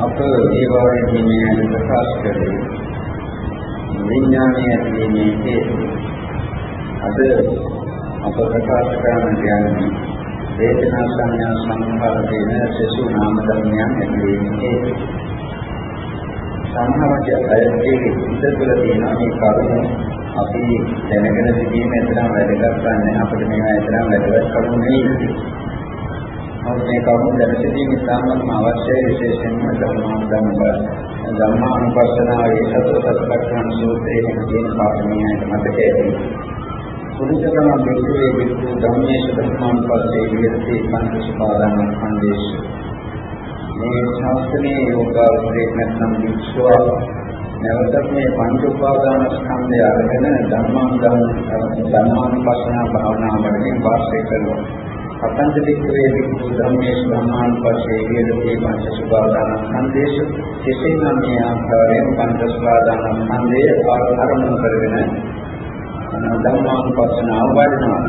අප ඒ වාරයේ මේ ප්‍රකාශ කරේ විඥානය ඇතිවීමේ හේතු. අද අප ප්‍රකාශ කරන කියන්නේ වේදනා සංඥා සංඛාර දෙන සසු නාම ධර්මයන් ඇතිවීමේ හේතු. සම්හාරජය ඇත්තේ ඉඳතුල තියෙන මේ කරුණ අපි දැනගෙන සිටීම එතරම් වැදගත් නැහැ අපිට මේවා එතරම් වැදගත් කරුණු නෙවෙයි. නමුත් මේ කරුණ දැන සිටීම ඉතාමත් අවශ්‍යයි විශේෂයෙන්ම ධර්මානුධර්ම ධර්මානුපස්සනාවේ සතර සත්‍යඥාන සූත්‍රයේ කියන පාඩමියට මතක ඇති. පුරුෂකම බික්කවේ බික්කු ධම්මේශ ධර්මානුපස්සේ විහෙති පංචස්පාදාන සංදේශ. මේ ශාස්ත්‍රයේ යෝගාවස්ත්‍රයේ නැත්නම් විශ්වාස නැවතත් මේ පංච උපාදාන ස්කන්ධය අරගෙන ධර්මානුධර්ම ධර්මානුපස්සනා භාවනාවකින් වාසය කරනවා. අතන්ත දික්කවේ වික්ඛු ධම්මේශ ධම්මානුපස්සේ විහෙති පංචස්පාදාන සංදේශ කෙසේනම් මේ ආකාරයෙන් පංචස්පාදාන සංදේය ආරම්භ කරගෙන ධම්මානුපස්සනාව වඩනවා.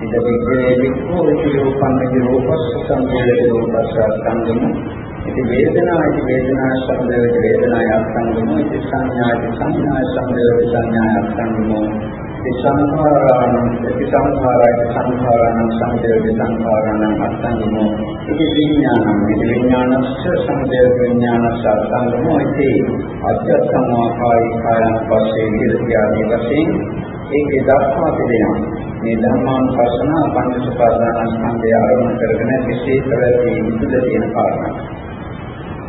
ඉද වික්ඛවේ වික්ඛු රූපන්නේ රූපස්ස සංදේය රූපස්ස සංගම ඉති වේදනා ඉති වේදනා සංදේය වේදනාය සංගම ඉති සංඥා ඉති සංඥා සංදේය සංඥාය සංගම සංඛාරාණ සංඛාරයි සංඛාරාණ සංදේව සංඛාරාණ අත්ංගමෝ ඉති විඥානං ඉති විඥානස්ස සංදේව විඥානස්ස අත්ංගමෝ ඉති අධ්‍යාත්මවාකාරී කායං පස්සේ විරති ආදී වශයෙන් ඒකේ දක්වා තිබෙනවා මේ ධර්මානුපස්සන පංචසපාදාන ස්කන්ධය ආරම්භ කරගෙන විශේෂ කරලා ඉඳලා තියෙන කාරණා.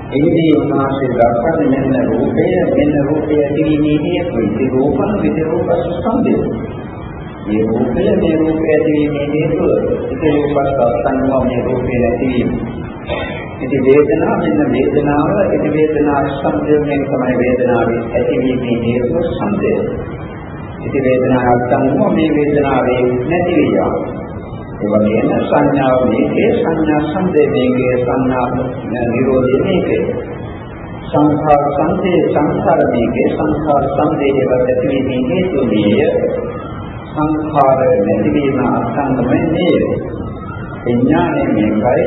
එහිදී උන්වහන්සේ දක්වන්නේ මෙන්න රූපය මෙන්න රූපය ඇතිවීමේ හේතුව. ඒ රූපන විතරෝප ස්කන්ධය. මේ රූපය මේ රූපය ඇතිවීමේ හේතුව. ඒ රූපස්කන්ධව මේ රූපය ඇතිවීම. ඉතින් වේදනාව මෙන්න වේදනාව ඉතින් වේදනා ස්කන්ධය මේ තමයි වේදනාවේ ඇතිවීමේ හේතුව ස්කන්ධය. ඉතින් වේදනාවක් ගන්නකොට මේ වේදනාවේ නැති වියව. ඒ වගේම සංඥාව මේකේ සංඥා සංදේශයේ සංඥා නිරෝධයේ මේකේ. සංඛාර සංදේ සංඛාර මේකේ සංඛාර සංදේහය ඇතිවීමේ හේතු මේය සංඛාර නැතිවීම අසංගමනේ විඥානයේ මේකයි.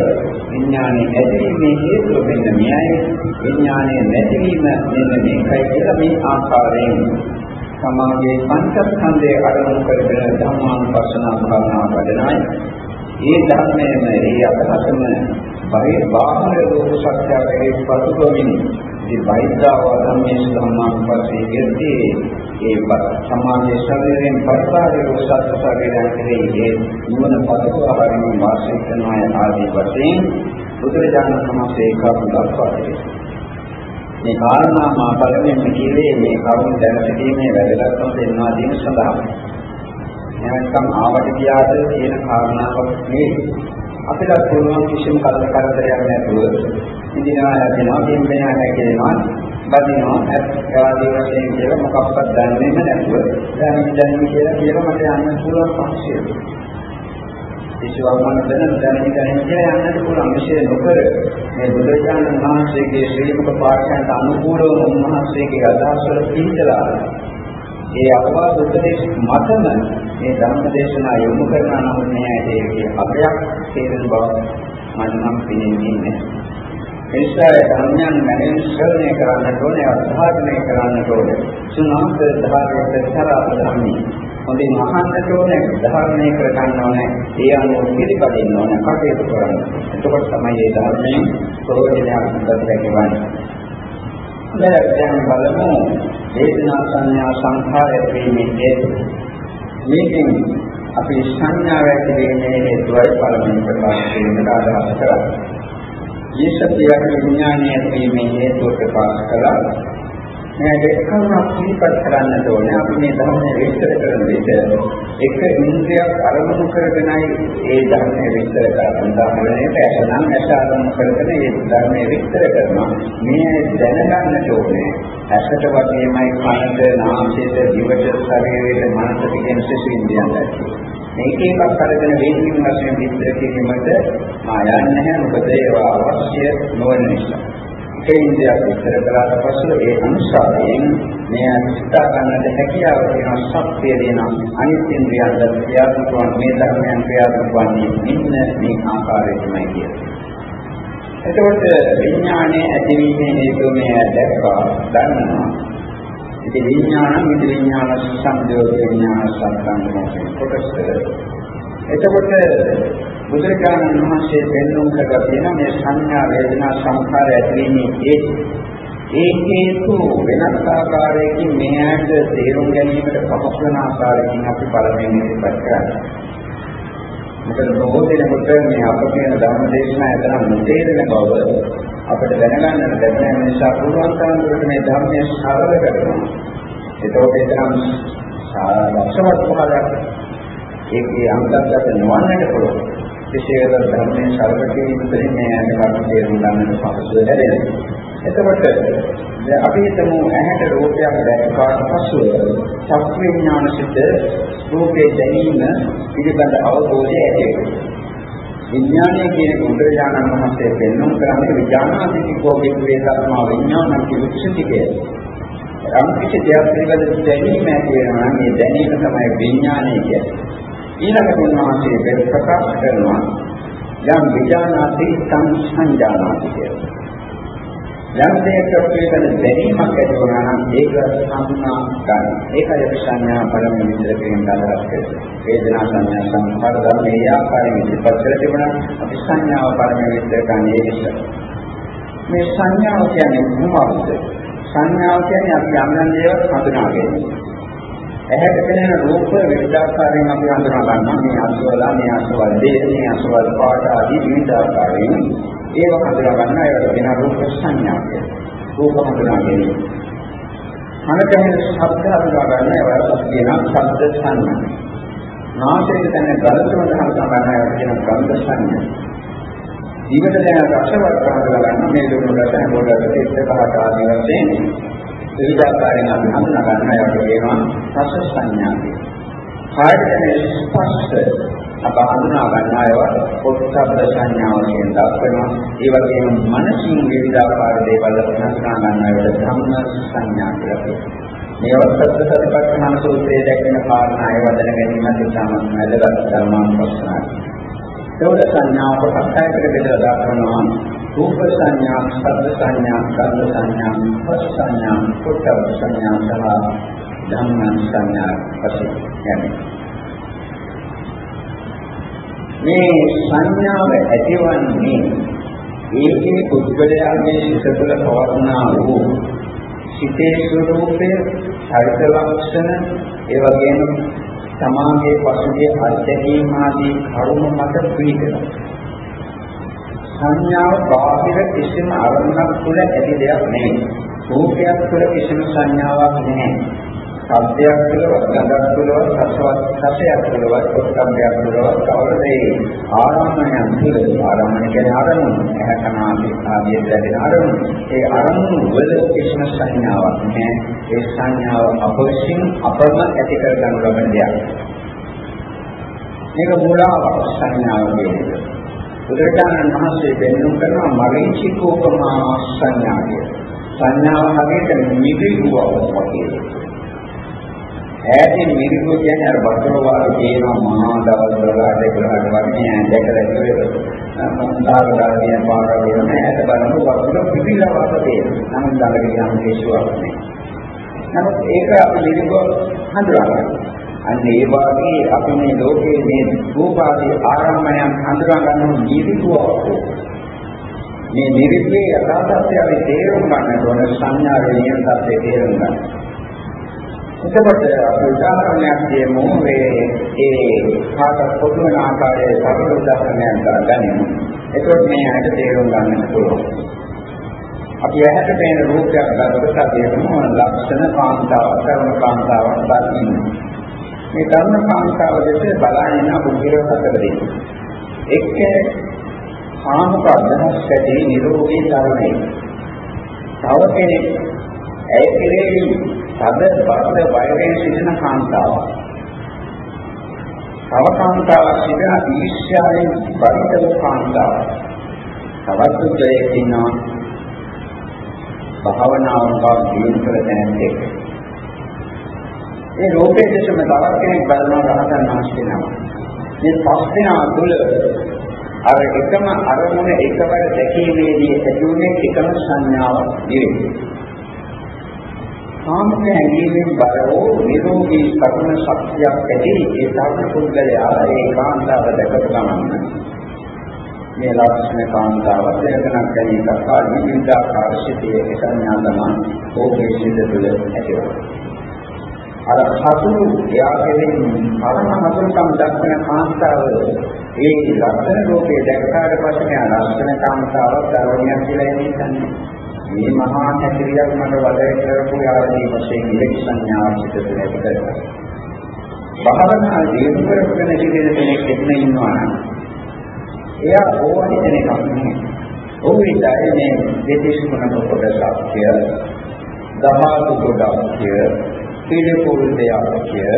විඥානයේ ඇතිවීමේ හේතුව මෙන්න මෙයයි. විඥානයේ නැතිවීම මෙන්න මේකයි කියලා මේ ආකාරයෙන් සමාගයේ පංචස්කන්ධයේ අරමුණු කරගෙන ධර්මානුපස්සනා භාවනා වඩනයි. ඒ ධර්මයේම ඒ අදහසම බයි බාහිර රූප සත්‍යයේ පසුබමින් මේ බයිද්ධාව ධම්මේ ධර්මානුපස්සේ යෙදී ඒ සමාගයේ ශරීරයෙන් පරිපාලක රූප සත්‍ය ශරීරයන් කෙරෙහි ඒ නුවණ පසුබහින් වාසය කරන ආදී වශයෙන් බුදුරජාණන් වහන්සේ කරුණ දක්වා තිබෙනවා. මේ කාරණා මා පළමුවෙන් කියේ මේ කරුණ දැන සිටීමේ වැදගත්කම දෙන්නා දීම සඳහා. නැත්නම් ආවට ගියාද කියන කාරණාවක් නෙවෙයි. අපිට පුළුවන් කිසිම කල්ප කරදරයක් නැතුව ඉඳිනවා යනවා දෙන්නා හැකේනවා බදිනවා ආදී වශයෙන් කියලා මොකක්වත් දන්නේම නැතුව දැන් දැන් කියලා කියලා මට යන්න පුළුවන් පක්ෂය. කිසිවක් මම දැන දැන දැන කියලා යන්නත් පුළුවන් විශේෂ නොකර මේ බුදුරජාණන් වහන්සේගේ ශ්‍රී මුඛ පාඨයන්ට අනුකූලව උන්වහන්සේගේ අදහස් වල පිළිතලා ඒ අවවාද උපදේශ මතම මේ ධර්ම දේශනා යොමු කරන නමුත් මේ ඇයිගේ අපයක් තේරෙන බව මම නම් පිළිගන්නේ එනිසා ධර්මයන් මැනෙන් ශ්‍රවණය කරන්නට ඕනේ. අධාරණය කරන්නට ඕනේ සුනාත ධාරයට තරහ ධර්මී හොඳින් අහන්නට ඕනේ, ධර්මණය කර ගන්න ඕනේ, ඒ අනුව පිළිපදින්න ඕනේ, කටයුතු කරන්න. එතකොට තමයි මේ ධර්මයෙන් ප්‍රයෝජනයක් ගන්න ලැබෙන්නේ. දැන් බලමු වේදනා සංඥා සංඛාරය වීමේ හේතු. මේකෙන් අපි සංඥාව ඇති වෙන්නේ හේතුවයි පළමුවෙන් ප්‍රකාශ කිරීමට අදහස් කරන්නේ. මේ සත්‍යය විඥානය ඇති වීමේ හේතුව ප්‍රකාශ කළා. මේ දෙකම පිළිපත් කරන්න ඕනේ. අපි මේ ධර්මයේ විස්තර කරන විට එක ඉන්ද්‍රියක් අරමුණු කරගෙනයි ඒ ධර්මයේ විස්තර කරන්නේ. ධර්මයේ පැසනම් ඇස අරමුණු කරගෙන ඒ ධර්මයේ විස්තර කරනවා. මේ දැනගන්නට ඕනේ. ඇසට වගේමයි කනට, නාසයට, දිවට, ශරීරයට, මනසට කියන සිසු ඉන්ද්‍රියන් මේක එකක් අරගෙන වේදිකින් වශයෙන් විස්තර කිරීමට මා යන්නේ නැහැ. මොකද ඒවා අවශ්‍ය නොවන නිසා. කේන්ද්‍රයක් විතර කළාට පසු ඒ අනුසාරයෙන් මේ සිතා ගන්නට හැකියාව තියෙන ශක්තිය දෙන අනිත් ඉන්ද්‍රියන්ට ක්‍රියාත්මක වන මේ ධර්මයන් ක්‍රියාත්මක වන්නේ මෙන්න මේ ආකාරයටමයි කියන්නේ. එතකොට විඥානයේ ඇතිවීමේ හේතුව මේ දැක්වා දන්නවා. ඉතින් විඥාන මිද විඥාන සංයෝග විඥාන සම්බන්ධයෙන් කොටස් එතකොට බුදුරජාණන් වහන්සේ පෙන්වුම් කරලා තියෙන මේ සංඥා වේදනා සංඛාර ඇතිවීමේ ඒ හේතු වෙනස් ආකාරයකින් මෙයාට තේරුම් ගැනීමට පහසු වෙන ආකාරයකින් අපි පළවෙනි ඉස්පත් කරනවා. මොකද බොහෝ දෙනෙකුට මේ අප කියන ධර්ම දේශනා ඇතනම් නොතේරෙන බව අපිට දැනගන්නට ලැබෙන නිසා පුළුවන් තරම් දුරට මේ ධර්මයේ සරල කරනවා. ඒකෝට එතරම් ලක්ෂවත් පහලක් ඒකේ අංගගත නොවන්නට පුළුවන්. විශේෂ ධර්මයේ සරල කිරීම තුළින් මේ අනිවාර්ය තේරුම් ගන්නට පහසුව ලැබෙනවා. එතකොට අපි හිතමු ඇහැට රූපයක් දැක්කාට පසුව සත්විඥාන සිට රූපේ දැනීම පිළිබඳ අවබෝධය ඇති විඥානය කියන බුදුරජාණන් වහන්සේ පෙන්වන කරන්නේ විඥානාදිකෝ වික්‍රේ ධර්මා විඥානං කිවිච්චතිකය. යම් කිසි දෙයක් පිළිබඳ දැනීම ඇති වෙනවා නම් මේ දැනීම තමයි විඥානය කියන්නේ. ඊළඟට උන්වහන්සේ ප්‍රකාශ කරනවා යම් විඥානාති සංසංජානාති කියලා. යම් දෙයක පිළිබඳ දැනීමක් ඇති වුණා නම් ඒක සංඥා ගන්න. ඒකයි අපි සංඥා බලමින් විතර කියන දායකත්වය. වේදනා සංඥා සංස්කාර ධර්මයේ ආකාරයෙන් ඉතිපත් කර තිබුණා. අපි සංඥාව බලමින් විතර ගන්නේ ඒ නිසා. මේ සංඥාව කියන්නේ මොනවද? සංඥාව කියන්නේ අපි යම් යම් දේවල් හඳුනා ගැනීම. ඇහැට පෙනෙන රූප විවිධාකාරයෙන් අපි හඳුනා ගන්නවා. මේ අසවල, මේ අසවල දේ, මේ අසවල පාට ආදී විවිධාකාරයෙන් ඒව හඳුනා ගන්න ඒවට වෙන රූප සංඥා කියලා. රූප හඳුනා ගැනීම. කනට ඇහෙන ශබ්ද හඳුනා ගන්න ඒවට කියන ශබ්ද සංඥා. නාසයෙන් දැනෙන ගඳ සුවඳ හඳුනා ගන්න ඒවට කියන ගන්ධ සංඥා. ජීවිත දැන රසවත් හඳුනා ගන්න මේ දුන්නු රස හොඩට ඉස්ස කහට ආදී වශයෙන් විවිධාකාරයෙන් අපි හඳුනා ගන්න ඒවට කියනවා රස සංඥා කියලා. කායයට දැනෙන ස්පර්ශ අප හඳුනා ගන්නා ඒවා පොත්සබ්ද සංඥාවලින් දක්වනවා. ඒ වගේම මනසින් විවිධාකාර දේවල් හඳුනා ගන්නා ඒවා ධම්ම සංඥා කියලා කියනවා. මේවත් සත්‍ය සතිපට්ඨාන සූත්‍රයේ දැක්වෙන කාරණා ඒවා දැන ගැනීමත් ඉතාමත් වැදගත් ධර්මානුපස්සනාවක්. ඒවල සංඥාව කොටස්යකට බෙදලා දක්වනවා. රූප සංඥා, ශබ්ද සංඥා, ගන්ධ සංඥා, රස සංඥා, පොට්ටබ්බ සංඥා සහ ධම්ම සංඥා වශයෙන් යන්නේ. මේ සංඥාව ඇතිවන්නේ ඒකේ පුද්ගලයාගේ සිත තුළ පවර්ණා වූ සිතේ ස්වરૂපය, චරිත ලක්ෂණ, ඒ වගේම සමාගයේ පසුගිය අත්දැකීම් ආදී කරුණු මත පිළිගන්න. සංඥාව බාහිර කිසිම අරමුණක් තුළ ඇති දෙයක් නෙවෙයි. රූපයක් තුළ කිසිම සංඥාවක් නැහැ. සබ්දයක් තුළවත් ගඳක් තුළවත් රසවත් රසයක් තුළවත් පොත්කම්බයක් තුළවත් කවරදේ ආරම්භණයක් තුළ ආරම්භණ කියන්නේ ආරමුණු ඇහැ කන ආදී ලැබෙන ආරමුණු ඒ ආරමුණු වල කිසිම සංඥාවක් නැහැ. ඒ සංඥාව අපවිසින් අපම ඇති කර ගන්න ලබන දෙයක්. මේක මූලාවක් සංඥාව කියන්නේ බුදුරජාණන් වහන්සේ පෙන්වන කරන මරීචිකෝපමා සංඥාය සංඥාව හරියට නිවිදුවක් වගේ. ඈතින් මිරිඟු කියන්නේ අර වතුර වාගේ තියෙන මහා දවල් වලට ඒකලට වගේ දැකලා ඉවරද මොන්දාගලා තියෙන පාරවල් වෙන ඈත බලනකොට වතුර පිපිලා වාගේ තියෙනවා. නමුත් ළඟට ගියාම දේශුවක් නෑ. නමුත් ඒක අපි මිරිඟු හඳුනගන්න. අන්න ඒ වාගේ අපි මේ ලෝකයේ මේ රූපාදී ආරම්භයන් හඳුනා ගන්න නිවිකුවක්. මේ නිවිකේ යථාර්ථය අපි තේරුම් ගන්න ඕන සංඥාවේ නියම තත්ත්වය තේරුම් ගන්න. එතකොට අපි උදාහරණයක් කියමු මේ ඒ කාට පොදු වෙන ආකාරයේ සරල උදාහරණයක් ගන්නමු. එතකොට මේ ඇයට තේරුම් ගන්න පුළුවන්. අපි ඇහැට පේන රූපයක් ගන්නකොට තේරෙමු ලක්ෂණ කාන්තාව, කර්ම කාන්තාව දකින්න. මේ කර්ම කාන්තාව දෙස බලන බුද්ධිර හතර දෙක. එක්ක කාමක අදහස් ඇති නිරෝගී තරණය. තව කෙනෙක් ඇය කෙරෙහි තද බද්ද වෛරයෙන් සිටින කාන්තාවක්. තව කාන්තාවක් සිටින ඊර්ෂ්‍යාවෙන් බරිත වූ කාන්තාවක්. තවත් උදයක් ඉන්නවා. භාවනාවන් බව දිනු කර දැනෙන්නේ. ඒ රූපයේ දෙසම තවත් කෙනෙක් බලනවා රහතන් වහන්සේ නම. මේ පස් දෙනා තුළ අර එකම අරමුණ එකවර දැකීමේදී ඇතිවුනේ එකම සංඥාවක් නෙවෙයි. කාමක හැඟීමෙන් බර වූ නිරෝගී සතුන ශක්තියක් ඇති ඒ සාධන පුද්ගලයා ඒ කාන්තාව දැකපු ගමන් මේ ලක්ෂණ කාන්තාව දෙකනක් ගැනීමක් ආදී විවිධ ආකාරශිතයේ සංඥා තමයි ඕකේ සිට තුළ ඇතිවෙන්නේ. අර හතුරු එයාගෙන් පරම හතුරුකම් දක්වන කාන්තාව ඒ ලක්ෂණ රූපේ දැක්කාට පස්සේ මෙයා ලක්ෂණ කාන්තාවක් දරණියක් කියලා හිතන්නේ. මේ මහා හැකිරියක් මට වදේ කරපු යාදී වශයෙන් ඉලක්ක සංඥාවක් පිටත නැති කරගන්න. භාවනා ජීවිත කරගෙන ඉන්න කෙනෙක් එන්න ඉන්නවා නම් එයා ඕනි කෙනෙක් නෙමෙයි. ඔහු ඉතින් මේ දෙතිස් මොනක කොටසක් කිය, දහතු කොටසක් කිය, පිළිපොල් දෙයක් කිය,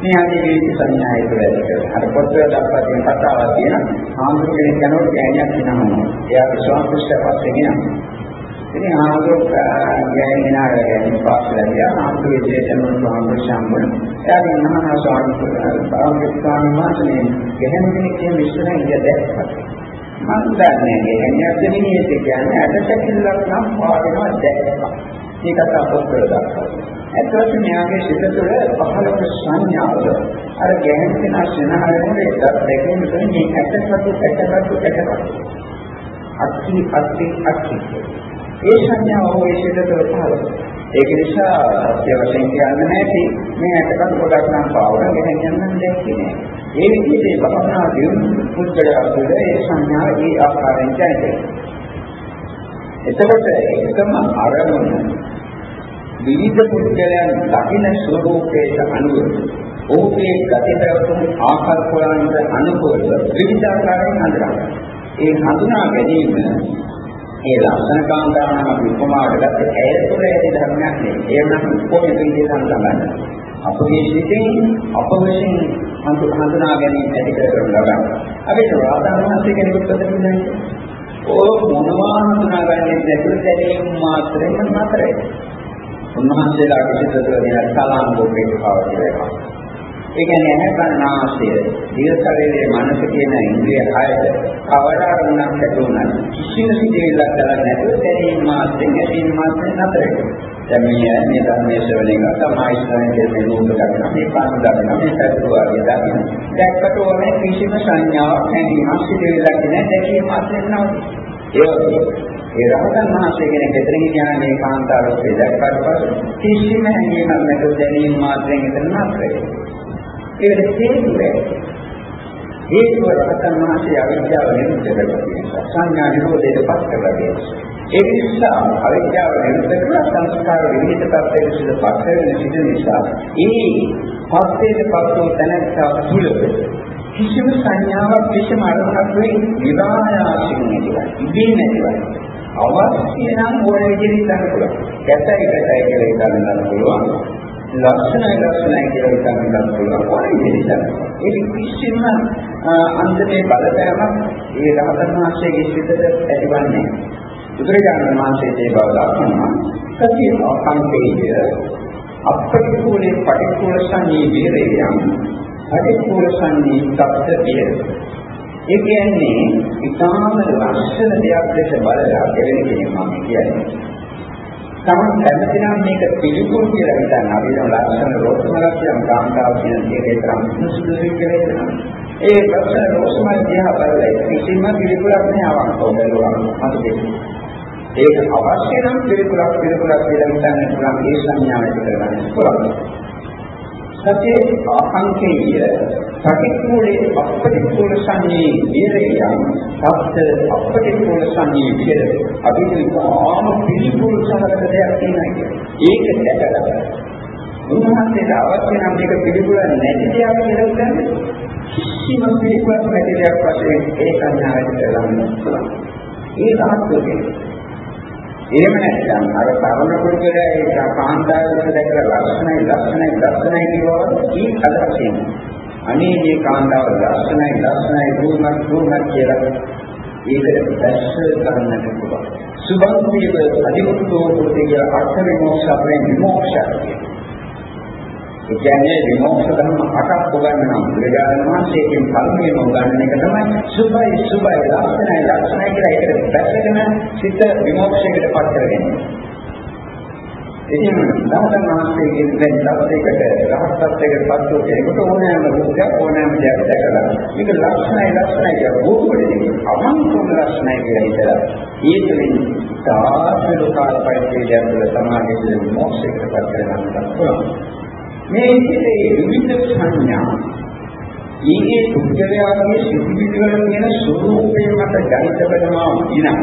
මේ ආදී විවිධ සංඥා ඒක වැඩි කරලා. අර පොත්වල දක්වා තියෙන කතාවක් තියෙන ආන්දර කෙනෙක් යනකොට ගෑණියක් වෙනවා. එයා විශ්වාස කුෂ්ඨපත් වෙනවා. ඉතින් ආගම ගෑනිනා ගෑනි පාස්ලා ගියා. ආගම විදේශන ස්වාමීන් වහන්සේ එයාගේ මහා ස්වාමීන් වහන්සේ. ගැහෙන කෙනෙක් කියන විශ්වයෙන් ඉඳ දැක්කා. මම දන්නේ ගැහෙනියක් දෙන්නේ කියන්නේ අටසකිල්ලක් නම් පාවෙනවා දැක්කා. මේකට අපොත් කරලා ඇත්තටම මෙයාගේ සිත තුළ පහළක සංඥාව අර ගැහෙන කෙනා සෙනහරේ දැකීම තුළ මේ ඇටසතු ඇටසතු ඇටසතු අක්ෂි අක්ෂි අක්ෂි ඒ සංඥාව ඔය සිතතර පහළ ඒක නිසා සත්‍ය වශයෙන් කියන්න නැති මේ ඇටකට ගොඩක් නම් පාවන ගෙන යන්න දෙන්නේ නෑ. ඒ විදිහේ භවනා දියුණු පුද්ගලයා තුළ ඒ සංඥාව ඒ ආකාරයෙන් දැනෙනවා. එතකොට එකම අරමුණ විවිධ පුද්ගලයන් දකින්න ස්වરૂපයට අනුව ඔහුගේ ගතිපැවතුම් ආකල්ප වලට අනුකූලව විවිධ ආකාරයෙන් හඳුනනවා. ඒ හඳුනා ගැනීම ඒ ලක්ෂණ කාන්තාවන අපි උපමාවට ගත්ත ඇය තුළ ඇති ධර්මයක් නෙවෙයි. ඒ නම් කොහොමද ඉන්නේ සම්බන්ධ. අපගේ සිතෙන් අප විසින් හඳුනා ගැනීම ඇති කරගන්න ලබන. අපිට රාතන් වහන්සේ කෙනෙකුට ප්‍රතිපදින්නේ ඕ මොනවා හඳුනාගන්නේ නැතුව දැනීම මාත්‍රෙම නතරයි. උන්වහන්සේලා කිසිතර දින සලාම් ලෝකේ පාවති වෙනවා. ඒ කියන්නේ ඇහැ කන නාසය දිව ශරීරයේ මනස කියන ඉන්ද්‍රිය හයද කවදාරුණක් ඇතුණත් කිසිම සිදුවිල්ලක් කරන්නේ නැතුව දැනීම මාත්‍රෙන් ඇසීම මාත්‍රෙන් නතර වෙනවා. දැන් මේ මේ ධර්මයේ ශ්‍රවණය කරලා තමයි ඉස්සරහට මේ නූල් දක්වන මේ පාන දක්වන මේ සත්‍යවාදී දක්වන. දැක්කට ඕනේ කිසිම සංඥාවක් නැතිවම සිදුවිල්ලක් නැහැ දැකීම මාත්‍රෙන් නවතිනවා. ඒ වගේ ඒ රහතන් වහන්සේ කෙනෙක් දෙතරින් කියන මේ කාන්තාවස්සේ දැක්කට පස්සේ කිසිම හැඟීමක් නැතුව දැනීම මාත්‍රෙන් ඉතන නතර වෙනවා. ඒකට හේතුව හේතුව රහතන් වහන්සේ අවිද්‍යාව නිරුද්ධ කරලා තියෙනවා. සංඥා නිරෝධයට පත් කරලා තියෙනවා. ඒ නිසා අවිද්‍යාව නිරුද්ධ කරලා සංස්කාර විවිධ තත්ත්වයක සිට පත් වෙන සිට නිසා ඒ පස්සේට පස්සෝ තැනැත්තා තුළ කිසිම සංඥාවක් කිසිම අරමුණක් වෙයි විවාහයාසින් නැතිවයි. ඉදී නැතිවයි. අවශ්‍ය නම් ඕන විදිහට හිතන්න පුළුවන්. කැතයි කැතයි කියලා හිතන්න පුළුවන්. ලක්ෂණයි ලක්ෂණයි කියලා හිතන්නත් පුළුවන් ඕනෙ විදිහට. ඒක කිසිම අන්තයේ බලපෑමක් ඒ රහතන් වහන්සේගේ සිතට ඇතිවන්නේ බුදුරජාණන් වහන්සේ ඒ බව දක්වනවා. සතිය අකම්පේය අපටිකූලේ පටිකූල සංඤී වේරයන් පටිකූල සංඤී සත්‍ය විය. ඒ කියන්නේ ඊටාම ලක්ෂණ දෙයක් ලෙස බලලා දෙවෙනි කෙනෙක් මම කියන්නේ. තමන් කැමති නම් මේක පිළිකුල් කියලා හිතන්න අපි දැන් ලක්ෂණ රෝසමලක් කියන කාන්තාව කියන දෙකේ තරම් සුසුසු කියලා හිතනවා. ඒ ලක්ෂණ රෝසමල් දිහා බලලා කිසිම පිළිකුලක් නෑ අවංකව බැලුවම මතකෙ. ඒක අවශ්‍ය නම් පිළිකුලක් පිළිකුලක් කියලා හිතන්න පුළුවන් ඒ සංඥාව ඇති කරගන්න පුළුවන්. සතේ ආකාංකේය පටික්කුලේ අපටික්කුල සංඤේ විරේයම් සත්‍ය අපටික්කුල සංඤේ විර අභිවිකාම පිළිකුල් සහගත දෙයක් තියෙනවා ඒක. දැකලා. උන්වහන්සේට අවශ්‍ය නම් මේක පිළිකුල නැති දෙයක් කියලා කියන්නේ කිසිම පිළිකුලක් නැති දෙයක් වශයෙන් ඒ සංඥාවට කරගන්න පුළුවන්. ඒ තාක්ෂණය එහෙම නැත්නම් අර පරම පුරුෂයා ඒ කාන්තාවක දැකලා ලක්ෂණයි ලක්ෂණයි ලක්ෂණයි කියවම ඊ අදහසින් අනේ මේ කාන්තාව ලක්ෂණයි ලක්ෂණයි දුන්නක් දුන්නක් කියලා ඒකට දැස්ස ගන්නට පුළුවන්. සුභංසීව අධිමුක්තෝ කුතිය අර්ථ විමෝක්ෂ අපේ විමෝක්ෂය. ඒ කියන්නේ විමෝක්ෂ ධර්ම අටක් උගන්වනවා. බුදුරජාණන් වහන්සේගෙන් පළමුවෙන්ම උගන්වන එක තමයි සුභයි සුභයි ලක්ෂණයි ලක්ෂණයි කියලා ඒකට දැස්සගෙන සිත විමෝක්ෂයකට පත් කරගන්නේ. ඉතින් රහතන් වහන්සේගෙන් දැන් තත්යකට රහත්ත්වයකට පත් වූ කෙනෙකුට ඕනෑම රූපයක් ඕනෑම දෙයක් දැකලා මේක ලක්ෂණයි ලක්ෂණයි කියලා බෝධුවේදී අවංකවම ලක්ෂණයි කියලා හිතලා ඒ තුළින් සාසල කාල පරිච්ඡේදය තුළ සමාගයේ මොක්ෂයකට පත් කරගන්නත් පුළුවන්. මේ ඉතිරි විවිධ සංඥා ඊයේ පුද්ගලයාගේ සිතිවිලි වල තියෙන ස්වરૂපේ මත ජනිත වෙනවා විනා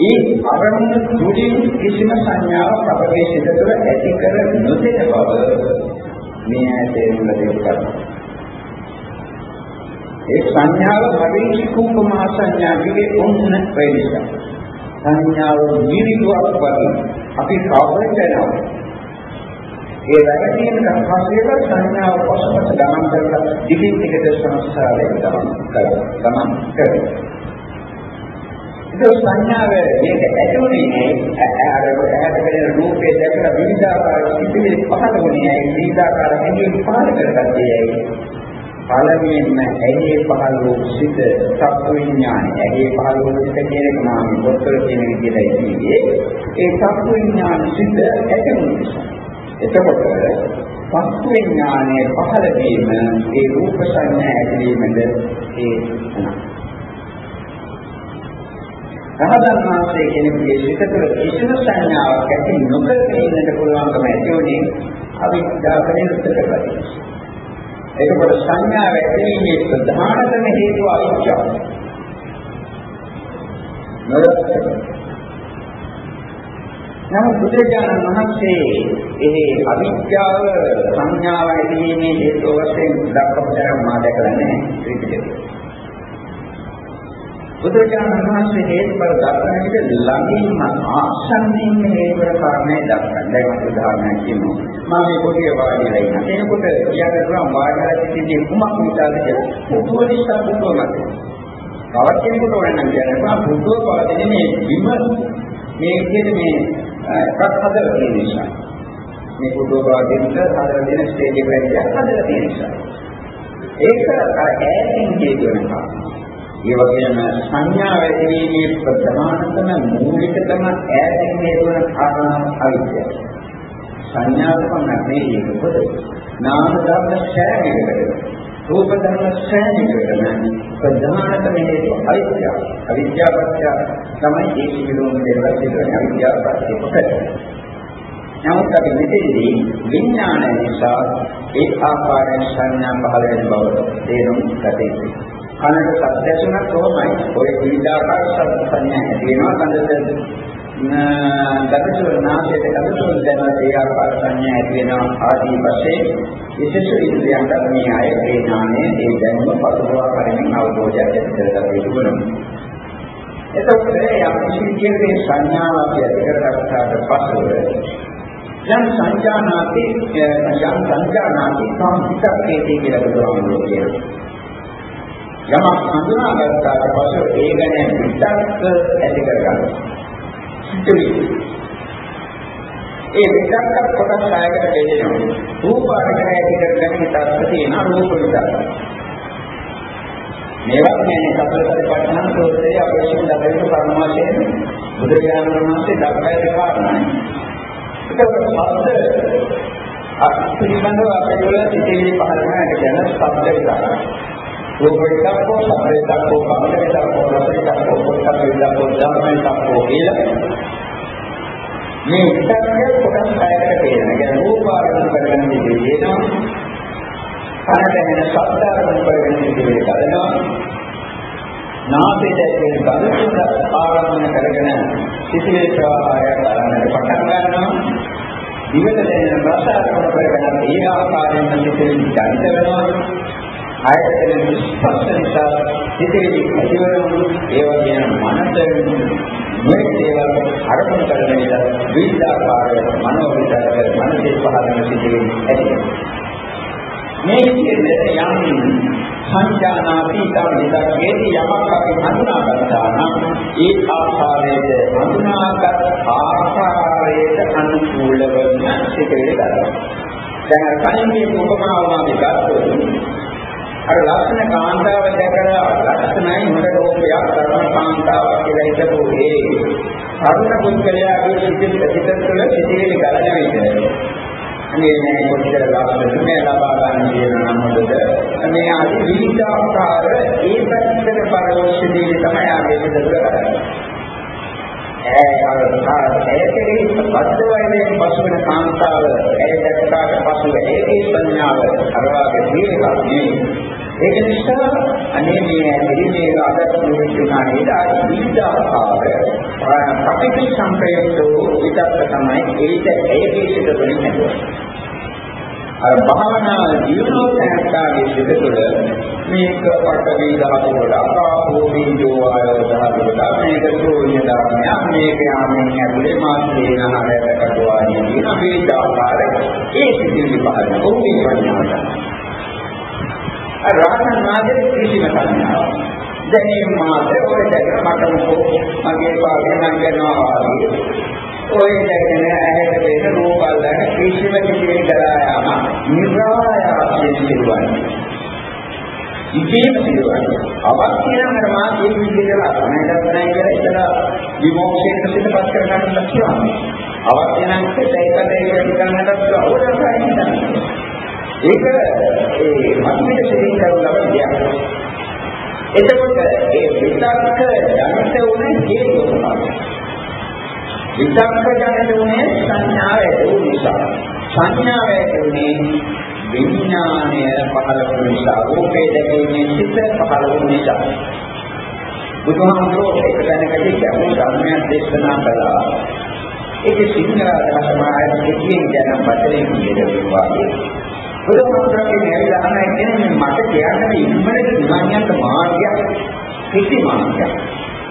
ඒ අරමුණ තුලින් කිසිම සංඥාවක් අපගේ සිත තුළ ඇති කර නොදෙන බව මේ ඇතේ මුල දෙකක්. ඒ සංඥාව හරියි කුම්භමහා සංඥාවේ ඔන්න වෙලිස. සංඥාව නිරිදුවක් වගේ අපි කවුරුද වෙනවා. ඒ වැරදීන කප්පසියල සංඥාව පසුපස ගමන් කරලා දිගින් දිගට සංස්කාරයෙන් ගමන් කරනවා. ගමන් කරනවා. ඒක සංඥාව මේක ඇතුළේ අර ඇහැට පෙනෙන රූපේ දැකලා විවිධාකාර සිතිවිලි පහළ වුණේ ඇයි විවිධාකාර හැඟීම් පහළ කරගත්තේ ඇයි? පළමුවෙන්ම ඇහි පහළ වූ සිත සත්ව විඥානය. ඇහි පහළ වූ සිත කියන එක මම පොතේ කියන විදිහටයි කිව්වේ ඒ සත්ව විඥාන සිත ඇතිවෙන නිසා. එතකොට සත්ව විඥානයේ පහළ වීම ඒ රූප සංඥා ඇතිවීමද ඒ වෙනවා රහතන් වහන්සේ කෙනෙකුගේ සිත තුළ කිසිම සංඥාවක් ඇති නොකර ඉන්නට පුළුවන්කම ඇති උනේ අවිද්‍යාව නිරුද්ධ කරලා. ඒකවල සංඥාව ඇතිවීමේ ප්‍රධානතම හේතුව අවිද්‍යාව. නමුත් බුදුරජාණන් වහන්සේ එහි අවිද්‍යාව සංඥාව ඇතිවීමේ හේතුව වශයෙන් දක්වපු තරම් මා දැකලා නැහැ ත්‍රිපිටකයේ. බුදුරජාණන් වහන්සේ හේතුඵල දක්වන විට ළඟින්ම ආසන්නයෙන් හේතුඵල කාරණේ දක්වන. දැන් අපි උදාහරණයක් කියමු. මම මේ කොටිය වාඩිලා ඉන්න. එනකොට කියන්න පුළුවන් වාඩිලා සිටින්නේ කුමක් නිසාද කියලා. පුදුම නිසා පුදුමක්. තවත් කෙනෙකුට වෙනනම් කියන්න පුළුවන් පුදුම පවතින මේ විම මේ විදිහට මේ එකක් හදලා තියෙන නිසා. මේ පුදුම පවතිනට හදලා තියෙන ස්ටේජ් එක වැඩියක් හදලා තියෙන නිසා. ඒක ඈතින් කියනවා. ඒ වගේම සංඥා වැඩිීමේ ප්‍රධානතම මූලිකතම ඈතින් හේතුවන කාරණාව අවිද්‍යාව. සංඥාව පමණක් නෙවෙයි පොද. නාම ධර්ම ශ්‍රේණියකට රූප ධර්ම ශ්‍රේණියකට ප්‍රධානතම හේතුව අවිද්‍යාව. අවිද්‍යාවත්‍ය තමයි ඒ පිළිබඳව දෙයක් තියෙන අවිද්‍යාවපත්‍ය කොට. නමුත් අපි මෙතෙන්දී විඥානය නිසා ඒ ආකාරයෙන් සංඥා පහළ වෙන බව තේරුම් ගත යුතුයි. කනට ශබ්ද ඇසුණත් කොහොමයි? ඔය විවිධාකාර ශබ්ද සංඥා ඇති වෙනවා කනට ගතසුර නාසයට ගතසුර දැනෙන ඒ ආකාර සංඥා ඇති වෙනවා ආදී වශයෙන් විශේෂ ඉන්ද්‍රියන්ට මේ අය ඒ ඥානය ඒ දැනුම පසුබවා කරමින් අවබෝධයක් ඇති කරගත යුතු වෙනවා. එතකොට යම් කිසි සංඥාවක් ඇති කරගත්තාට පසුව යම් සංජානාති යම් සංජානාති සම්පිතකේති කියලා බුදුහාමුදුරුවෝ කියනවා. යමක් හඳුනාගත්තාට පස්සේ ඒ ගැන විචක්ක ඇති කරගන්න. සිතුවිලි. ඒ විචක්ක කොටස් ආයකට දෙන්නවා. රූප අරගෙන ඇති කරගන්න විතක්ක තියෙන රූප විතක්ක. මේවා කියන්නේ සතර සතිපට්ඨාන සූත්‍රයේ අපේක්ෂිත දකින පරමාර්ථයෙන් බුදුරජාණන් වහන්සේ දක්වන කාරණායි. ඒකවල ශබ්ද අත්පිළිබඳව අපේ වල සිතිවිලි පහළ වෙන එක ගැන ශබ්ද විතරයි. රූප එකක් හෝ ශබ්ද එකක් හෝ ගන්ධ එකක් හෝ රස එකක් හෝ පොට්ටබ්බ එකක් හෝ ධම්ම එකක් හෝ කියලා මේ එකක්ගේ කොටස් හයකට තියෙනවා. ඒ රූප ආරම්භ කරගෙන ඉඳීනවා. කනට එන ශබ්ද ආරම්භ කරගෙන ඉඳී කරනවා. නාසයට එන ගඳ ආරම්භ කරගෙන සිසිලේ ප්‍රවාහයක් ආරම්භ පටන් ගන්නවා. දිවට දැනෙන රස ආරම්භ කරගෙන ඒ ආකාරයෙන්ම සිසිලේ ජනිත වෙනවා. ආයතන ස්පර්ශ නිසා හිතේදී ඇතිවන ඒ වගේම මනස මේ දේවල් අරමුණු කරන විට විවිධාකාර මනෝ විචාරක මනසේ පහළම සිදුවෙන ඇති. මේ විදිහට යම් සංජානාති තවදකේදී යමක් අපි හඳුනාගත්තා නම් ඒ ආකාරයට හඳුනාගත් ආකාරයට අනුකූල වන සිතේ ගන්නවා. දැන් කලින් මේ උපමාව මාගේ ගත්තොත් අර ලක්ෂණ කාන්තාව දැකලා ලක්ෂණයි හොඳ රූපයක් ධර්ම කාන්තාවක් කියලා හිතපු ඒ කරුණ පුද්ගලයාගේ සිත පිට තුළ සිටිවිලි ගලන විට මේ නෑ කොච්චර ලස්සනද මේ ලබා ගන්න කියන නමද මේ ආදි විවිධාකාර ඒ පැත්තට පරිවර්තනයේ තමයි ආගේ දෙදුර කරන්නේ. ඒ අර ඒකේ පස්වයිනේ පසුවෙන කාන්තාව ඒ දැක්කාට පසුව ඒකේ සංඥාව අරවාගේ දීලක් නෙවෙයි ඒක නිසා අනේ මේ පිළිමේ අදත් මුලින්ම නේද විවිධාකාර පටිච්ච සම්ප්‍රයුක්තෝ විතක් තමයි ඒක ඒකේ සිට තුලින් නැතුව අර භාවනා ජීවනෝ සංස්කාරයේ සිට තුළ මේක පටවි ධාතු වල අපාපෝ බින්දෝ ආයෝ ධාතු වල මේක සෝඤ්‍ය ධර්මයක් මේක යාමෙන් ඇතුලේ මාස්ලේන හරයට කටවාදී කියන විවිධාකාර ඒ සිතිවිලි පහළ ඔවුන් පඤ්ඤාවට රහතන් වහන්සේ කිසිම සංඥාවක්. දැනීම මාත්‍ර ඔය දැක මට මොකෝ මගේ පාගේ නම් කරනවා වගේ. ඔය දැකන ඇහැට දෙන රූප අල්ලන කිසිම කිසිම කරා යාම නිරායාසයෙන් සිදුවන්නේ. ඉතින් සිදුවන්නේ. අවශ්‍ය නම් අර මා කියන විදිහට තමයි දක්වන්නේ කියලා ඉතලා විමෝක්ෂයට පිටපත් කරගන්න ලක්ෂණ. අවශ්‍ය නම් ඒකට ඒක ගන්නට ඕනම නැහැ. ඒක ඒ මත්මිට සිහින් කරන දෙයක්. එතකොට ඒ විතක්ක ජනිත වුණේ හේතු මොනවාද? විතක්ක ජනිත වුණේ සංඥාව ඇති වූ නිසා. සංඥාව ඇති වුණේ විඥානය පහළ වූ නිසා. රූපේ දැකීමේ සිත පහළ වූ නිසා. බුදුහාමුදුරුවෝ එක දැනකදී ගැඹුරු ධර්මයක් දේශනා කළා. ඒක සිංහල අදහස මායි කියන යන වචනේ කියනවා. බුදුහාමුදුරන්ගේ ඇවිල්ලා අහන කෙනෙක් මට කියන්නේ ඉක්මනට නිවන් යන්න මාර්ගයක් කිසි මාර්ගයක්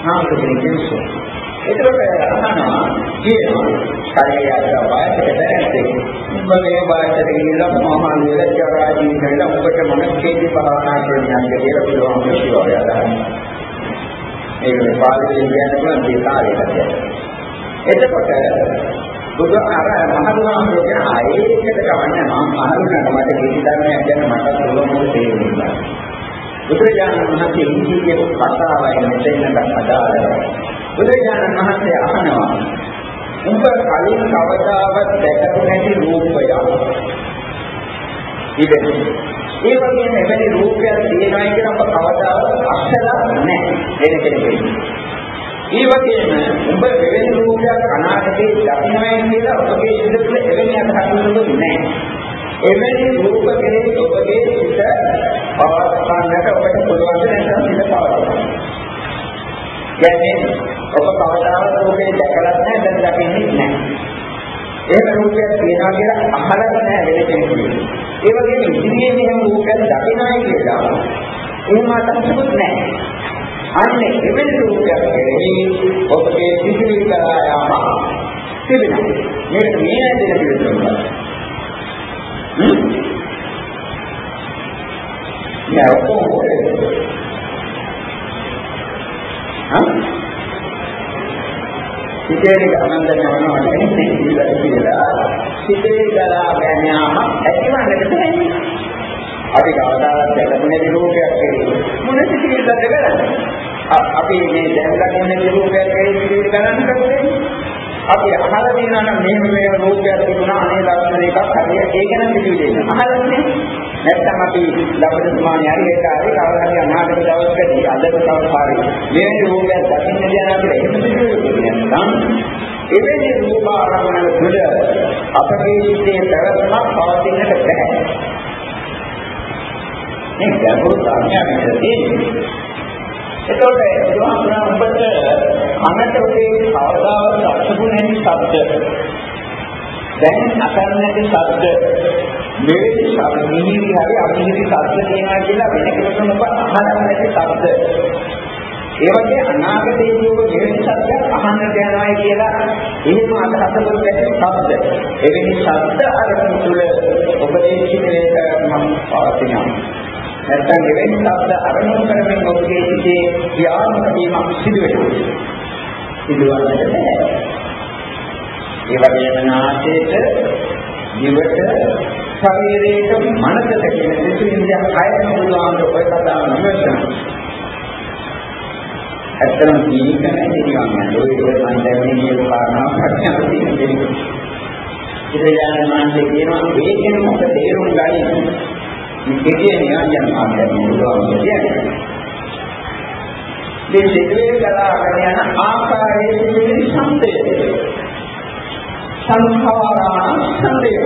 නාමක කෙනෙක්සෝ ඒතරොට අහනවා කියනවා ශරීරය වයසට දැරෙන්නේ උඹගේ වයසට ගිහිල්ලා මහා නිරජ ජරාදී කියලා උඹට මොනකේදී භාවනා කරන්නේ කියලා බුදුහාමුදුරුවෝ කියනවා ඒක පාළියෙන් කියන්න පුළුවන් ඒ කාර්යයක් එතකොට බුදු අර මහදුනාමෝ කියන ආයේකට කවන්නේ මම අහරුණට මට කිසි ධර්මයක් ගැන මට පුළුවන් තේරෙන්නේ බුදුරජාණන් වහන්සේ ඉන්දියේ කතාවයි මෙතනට අදාළයි බුදුරජාණන් වහන්සේ අහනවා උඹ කලින් කවදාවත් දැකපු නැති රූපයක් ඉතින් ඒ වගේම එවැනි රූපයක් තියෙනවා කියන අප කවදාවත් අහලා නැහැ වෙන කෙනෙකුට ඒ වගේම ඔබ එවැනි රූපයක් අනාගතේ දකින්නයි කියලා ඔබගේ ඉඳ තුළ එවැනි අදහසක් නැහැ. එවැනි රූප කෙරෙහි ඔබගේ සිත පවත්වන්නට ඔබට පුළුවන් නැත්නම් සිත පවත්වන්න. කියන්නේ ඔබ කවදාවත් රූපේ දැකලත් නැහැ දැන් දකින්නේ නැහැ. එහෙම රූපයක් තියනවා කියලා අහලත් නැහැ වෙන කෙනෙකුට. ඒ වගේම ඉදිරියේ මෙහෙම රූපයක් දකින්නයි කියලා එහෙම අදහසකුත් නැහැ. අන්නේ එවැනි රූපයක් කෙරෙහි ඔබගේ සිතිවිලි කරා යාම තිබෙනවා. මේක මේ ඇදෙන පිළිතුරක්. යා ඔක්කොම හා සිතේ අනන්ත යනවා කියන්නේ ඉතිරි කියලා සිතේ කරා ගැනීම ඇතිවන්නට බැහැ. අපි කවදාවත් දැකපු රූපයක් කෙරේ මොන සිතිවිල්ලද කරන්නේ? අපි මේ දැනගන්න නැති රූපයක් කෙරේ සිතිවිලි ගණන් කරන්නේ. අපි අහලා තියෙනවා නම් මෙහෙම මෙහෙම රූපයක් තිබුණා අනේ ලක්ෂණ එකක් හරිය ඒ ගැන සිතිවිලි එනවා. අහලානේ. නැත්නම් අපි ලබන සමානිය හරි ඒක හරි කවදා හරි අනාගත දවසකදී අද දවස් හරි මෙවැනි රූපයක් දකින්න යනවා කියලා එහෙම සිතිවිලි නැත්නම් එවැනි රූප ආරම්භන තුළ අපගේ සිතේ පැවැත්මක් පවතින්නට බැහැ. මේ ගැඹුරු ධර්මයක් තියෙන්නේ. එතකොට බුදුහාමුදුරුවෝ ඔබට අනට ඔබේ කවදාවත් අසුබු නැති ශබ්ද දැන් අසන්නට ශබ්ද මෙවැනි ශබ්ද නිහිරි හරි අනිහිරි ශබ්ද තියෙනවා කියලා වෙන කෙනෙකුට ඔබ අහන්න නැති ශබ්ද ඒ වගේ අනාගතයේදී ඔබ මෙවැනි සත්‍යයක් අහන්නට යනවා කියලා එහෙම අදහසකට ඇති ශබ්ද. එවැනි ශබ්ද අරමුණු තුළ උපදේශිත වේකමක් පවතිනවා. නැත්නම් එවැනි ශබ්ද අරමුණු කරමින් ඔබගේ සිතේ ක්‍රියාත්මක වීමක් සිදු වෙනවා. සිදුවන්නට බැහැ. ඒ වගේම නාසයට, දිවට, ශරීරයට, මනසට කියන සිතුවිල්ලක් කයන පුළුවන් ඔය කතාව නිවැරදිව. ඇත්තම ජීවිත නැති නිකන් නෑ. ඔය ඔය මම දැන් මේ කියන කාරණාව ප්‍රශ්නයක් තියෙනවා. ඉතින් මාන්සේ කියනවා මේකෙන් මොකද තේරුම් ගන්නේ? මේ කෙටිය නියයන් මාර්ගයෙන් පුළුවන් කියන්නේ. මේ සිදුවේ කලාවකට යන ආකාරයේ සිදුවේ සම්පේ සංඛාරාණ සම්පේ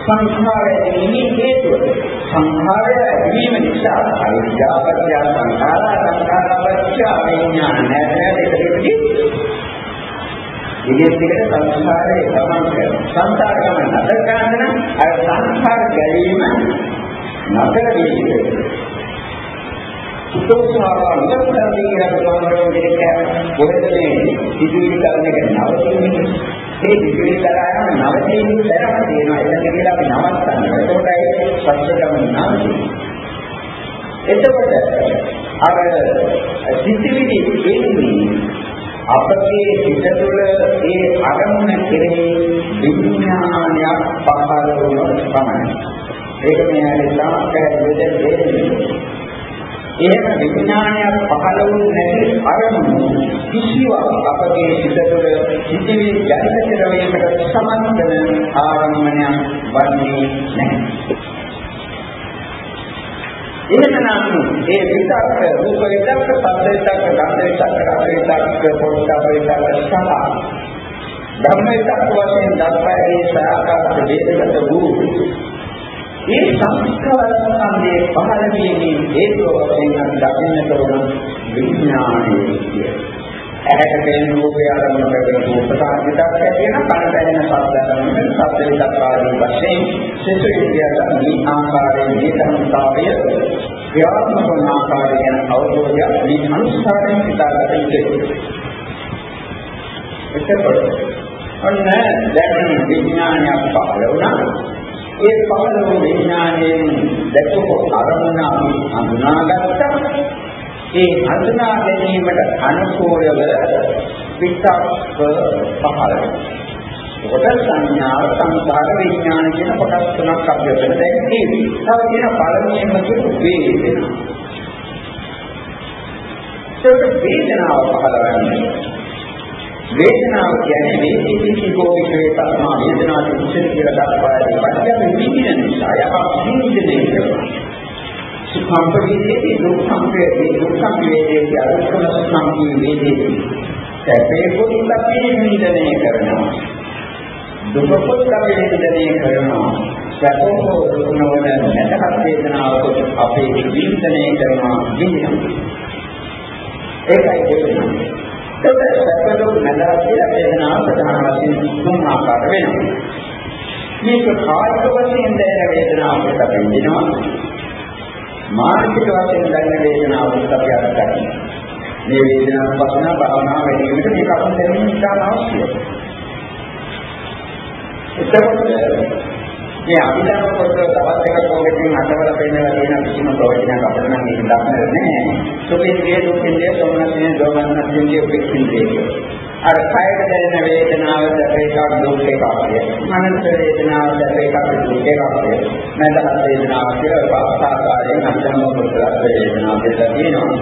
සංඛාරයේ නිමි හේතුව සංඛාරය වීම නිසා අවිද්‍යාවත්‍ය සංඛාරා සංඛාරවත්‍ය විඥාන නැත්නම් ඒකෙදී ඉදිරියට සංස්කාරයේ ගමන් කරන. සංස්කාර ගමන නතර කරන්න නම් අර සංස්කාර ගැලීම නතර වීම උපෝසාව නිරන්තරයෙන් කියලා බලන දෙයක් කොහෙද මේ සිදුවිලි කරන එක නවතින්නේ ඒ සිදුවිලි කරාම නවතින්නේ දැනක් තියෙනවා ඒක කියලා අපි නවත්තන්න. ඒකෝටයි සත්‍යකම නවතින්නේ. එතකොට අර සිතිවිලි එන්නේ අපගේ සිත තුළ ඒ අරමුණ කෙරෙහි විඥානයක් පහළ වුණොත් පමණයි. ඒක මෙයාට තාක්ෂණික දෙයක් එහෙම විඥානයක් පහළ වූ නැති අරමුණු කිසිවක් අපගේ සිත තුළ සිටිවි ජනිත කරවීමට සමත් වන ආරම්භණයක් වන්නේ නැහැ. එහෙමනම් ඒ විතක්ක රූප විතක්ක, සද්ද විතක්ක, ගන්ධ විතක්ක, රස විතක්ක, පොට්ටබ්බ විතක්ක සහ ධම්ම විතක්ක වශයෙන් දක්වන්නේ සාකාර වේදගත වූ මේ සංස්කාර සම්බන්ධයේ පහළ වීමේ හේතුව වශයෙන් අපි දකින්නට ඕන විඥානයේ කිය. ඇහැට පෙනෙන රූපය ආරම්භ කරගෙන රූපසාහිතක් ඇතිවෙන කන දැනෙන ශබ්ද ආරම්භ ශබ්ද විතක් ආදී වශයෙන් සිසුවිදියට මේ ආකාරයෙන් මේ ධර්මතාවය ක්‍රියාත්මක වන ආකාරය ගැන අවබෝධය මේ අනුසාරයෙන් හිතාගත යුතුයි. එතකොට ඔන්න දැන් විඥානයක් පහළ වුණා ඒ පහළ වූ විඥාණයෙන් දැකපු අරමුණ අපි හඳුනාගත්තා. ඒ හඳුනා ගැනීමට අනුකූලව විතක්ක පහළ කොට සංඥාව සංස්කාර විඥාන කියන කොටස් තුනක් අපි අතර දැන් තියෙනවා. තව කියන පළමුවෙන්ම කියන වේදනා. ඒක වේදනාව පහළ වෙනවා. වේදනාව කියන්නේ මේ කිසි කෝපිත වේතනා වේදනාව විශ්ල කියලා දක්වාදී වචන විදින නිසා යකක් නිින්දනේ කරනවා. සුඛම්පදීදී දුක්ඛම් වේදී දුක්ඛම් වේදී අරුක්කම සම්පී වේදී. සැපේ කුත්තපේ නිින්දනේ කරනවා. දුක කුත්තපේ නිින්දනේ කරනවා. සැපෝ දුක්නවන නැතහත් වේදනාව අපේ නිින්දනේ කරනවා විඳිනවා. ඒකයි වේදනාව. එතකොට සැපදුක් නැදලා කියලා වේදනාව ප්‍රධාන වශයෙන් තුන් ආකාර වෙනවා. මේක කායික වශයෙන් දැනෙන වේදනාවකට අපි වෙනවා. මානසික වශයෙන් දැනෙන වේදනාවකට අපි අත්දකිනවා. මේ වේදනාව පස්සන භාවනා වැඩිවීමට මේක අපිට දැනෙන්න ඉතාම අවශ්‍යයි. එතකොට මේ අභිධර්ම පොතේ තවත් එකක් පොතකින් අටවල පෙන්නලා තියෙන කිසිම ප්‍රවචනයක් අපිට නම් මේක දක්නට නැහැ. සුඛින්ද්‍රිය දුක්ඛින්ද්‍රිය සෝමනස්සිය දෝමනස්සිය උපේක්ෂින්ද්‍රිය. අර කායක දැනෙන වේදනාව දැකේක දුක් එකක් කිය. මනස වේදනාව දැකේක දුක් එකක් කිය. මනස වේදනාව කියලා පාස්තාකාරයෙන් අධ්‍යම පොතල වේදනාව දෙක තියෙනවා.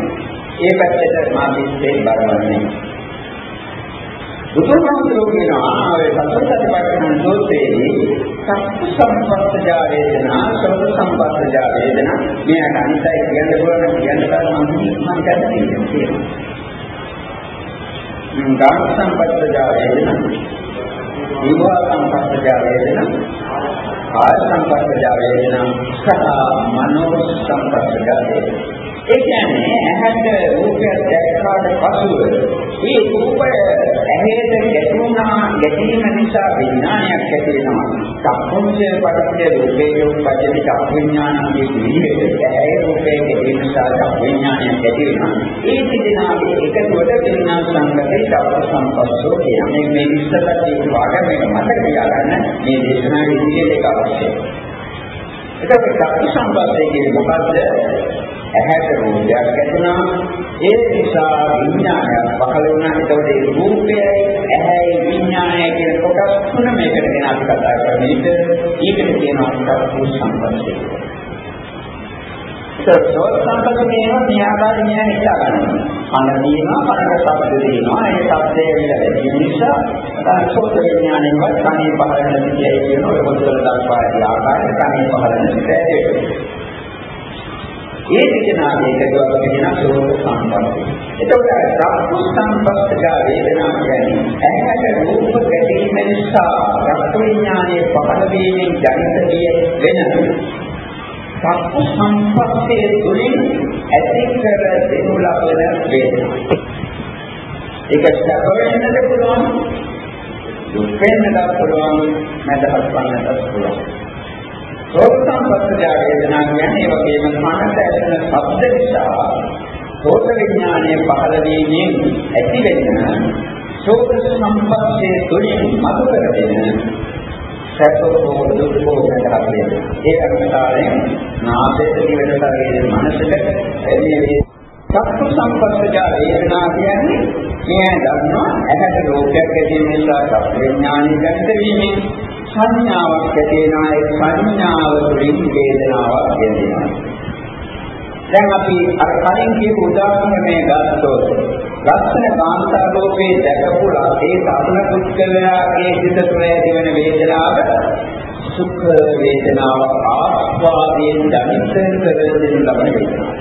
ඒ පැත්තට මාදිස්සේ බලවන්නේ. බුදුහාමුදුරුවෝ කියනවා ඔය සතරසතිපට්ඨාන සූත්‍රයේදී සත්‍ය සම්පස්සජා වේදනා සෝත සම්පස්සජා වේදනා මෙයාට අනිත්‍ය කියන්න පුළුවන් කියන්න තරම් මම කැමතියි කියනවා. ගාම සම්පස්සජා වේදනා විවා සම්පස්සජා වේදනා ආය සම්පස්සජා වේදනා සහ මනෝ සම්පස්සජා වේදනා ඒ කියන්නේ ඇහැට රූපයක් දැක්කාට පසුව මේ රූපය ඇහෙට ගැටුණා ගැටීම නිසා විඥානයක් ඇති වෙනවා. සම්පූර්ණ පරිච්ඡේ රූපේ උපදින චක්විඥානයේ විදිහට ඇහැ රූපේ ගැටීම නිසා චක්විඥානයක් ඇති වෙනවා. ඒ දෙදෙනාගේ එකතුවට විඥාන සංගතේ චක්ක සම්පස්සෝ කියන්නේ මේ ඉස්සරහට ඒ වාග්යමක මතක තියාගන්න මේ දේශනාවේ ඉතිරි එක අවශ්‍යයි. ඒකත් චක්ක සම්පස්සේ කියන්නේ මොකද්ද? ඇහැට රූපයක් ඇතිවෙනවා ඒ නිසා විඥානයක් පහළ වුණා එතකොට ඒ රූපයයි ඇහැයි විඥානයයි කියන කොටස් තුන මේකට ගැන අපි කතා කරන විට ඊකට කියනවා චක්කු සම්පස්සේ ඒක සෝත සම්පස්සේ මේ ආකාරයෙන් මෙහෙම හිතා ගන්නවා කන දිනවා කනට ශබ්ද දිනවා ඒ ශබ්දය විල නිසා සෝත විඥානයවත් කනේ පහළ වෙන විදියයි කියන ඔය පොතවල දක්වා ඇති ආකාරයට කනේ පහළ වෙන විදිය ඒ වේදනාවේ එකතුවක් කියන සෝත සම්පස්සේ. එතකොට චක්කු සම්පස්සක වේදනාව කියන්නේ ඇහැට රූප ගැටීම නිසා රස විඥානයේ පහළ වීමෙන් ජනිත විය වෙන චක්කු සම්පස්සේ තුළින් ඇති කර දෙනු ලබන වේදනාව. ඒක සැප වෙන්නද පුළුවන් දුක් වෙන්නද පුළුවන් නැදහස් වන්නත් පුළුවන් සෝත සම්පස්සජ වේදනා කියන්නේ ඒ වගේම මනස ඇසෙන ශබ්ද නිසා සෝත විඥානයේ පහළ වීමෙන් ඇති වෙන සෝත සම්පස්සේ තුලින් මතු කරගෙන සැපෝ දුක්ඛෝ නැතහේ ඒ අනුසාරයෙන් නාසයට දිවට ශරීරයේ මනසට එළියේ චක්කු සම්පස්සජ වේදනා කියන්නේ මේ දන්නවා ඇහැට රෝගයක් ඇති නිසා චක්ක විඥානය ගැට වීමෙන් සංඥාවක් ඇති වෙනවා ඒ සංඥාව තුළින් වේදනාවක් දැනෙනවා. දැන් අපි අර කලින් කියපු උදාහරණය ගත්තොත් ලක්ෂණ කාන්තා රූපේ දැකපු ඒ සාධන පුද්ගලයාගේ හිත තුළ ඇතිවන වේදනාව සුඛ වේදනාව ආස්වාදයෙන් දැනිට කරගෙන ලබන වේදනාව.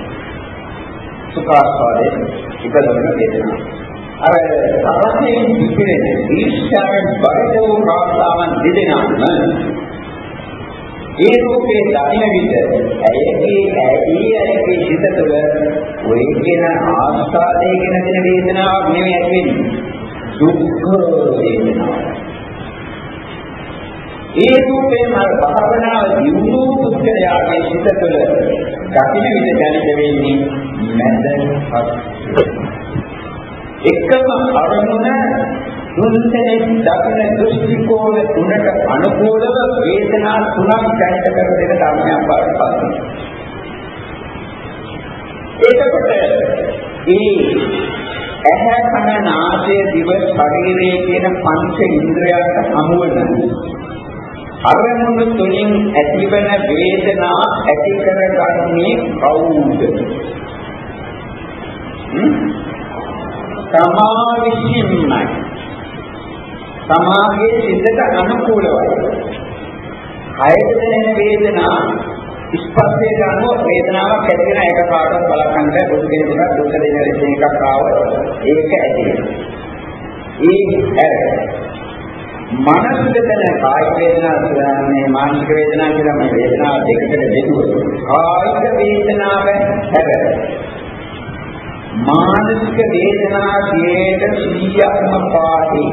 සුඛාස්වාදයෙන් ඉපදවන වේදනාව. අර තරහයෙන් පිපිරෙන ඊර්ෂ්‍යාවෙන් බරිත වූ ප්‍රාස්තාවන් දෙදෙනාම ඒ රූපේ දකින විට ඇයගේ ඇයි ඇයගේ හිත තුළ ඔය කියන ආස්වාදයේ කියන දෙන වේදනාවක් නෙමෙයි ඇති වෙන්නේ. දුක්ඛ වේදනාවක්. ඒ රූපේම භාවනාව දියුණු පුද්ගලයාගේ හිත තුළ දකින විට දැනෙන්න වෙන්නේ මැදපත් එකම අරමුණ දුන්තෙනෙක් දකින දෘෂ්ටි කෝණ තුනට අනුකූලව වේදනා තුනක් දැනිට කර දෙන ධර්මයක් පාඩපත්. ඒකකොට ඒ ඇහැ කන නාසය දිව ශරීරය කියන පංච ඉන්ද්‍රයන්ට හමුවන අරමුණු තුලින් ඇතිවන වේදනා ඇති කරගන්නේ කවුද? තමා විසින්මයි. තමාගේ සිතට අනුකූලවයි. කයට දැනෙන වේදනා ස්පර්ශයට අනුව වේදනාවක් ඇති වෙන එක පාඩම් බලකන්ද දුක් දෙන එක දුක් දෙන එකක් ආව ඒක ඇති ඒ මනසට දැන කායික වේදනා මේ මානසික වේදනා කියලා මේ වේදනා දෙකකට බෙදුවොත් කායික වේදනාව හැර මානසික වේදනා 100ක්ම පාටි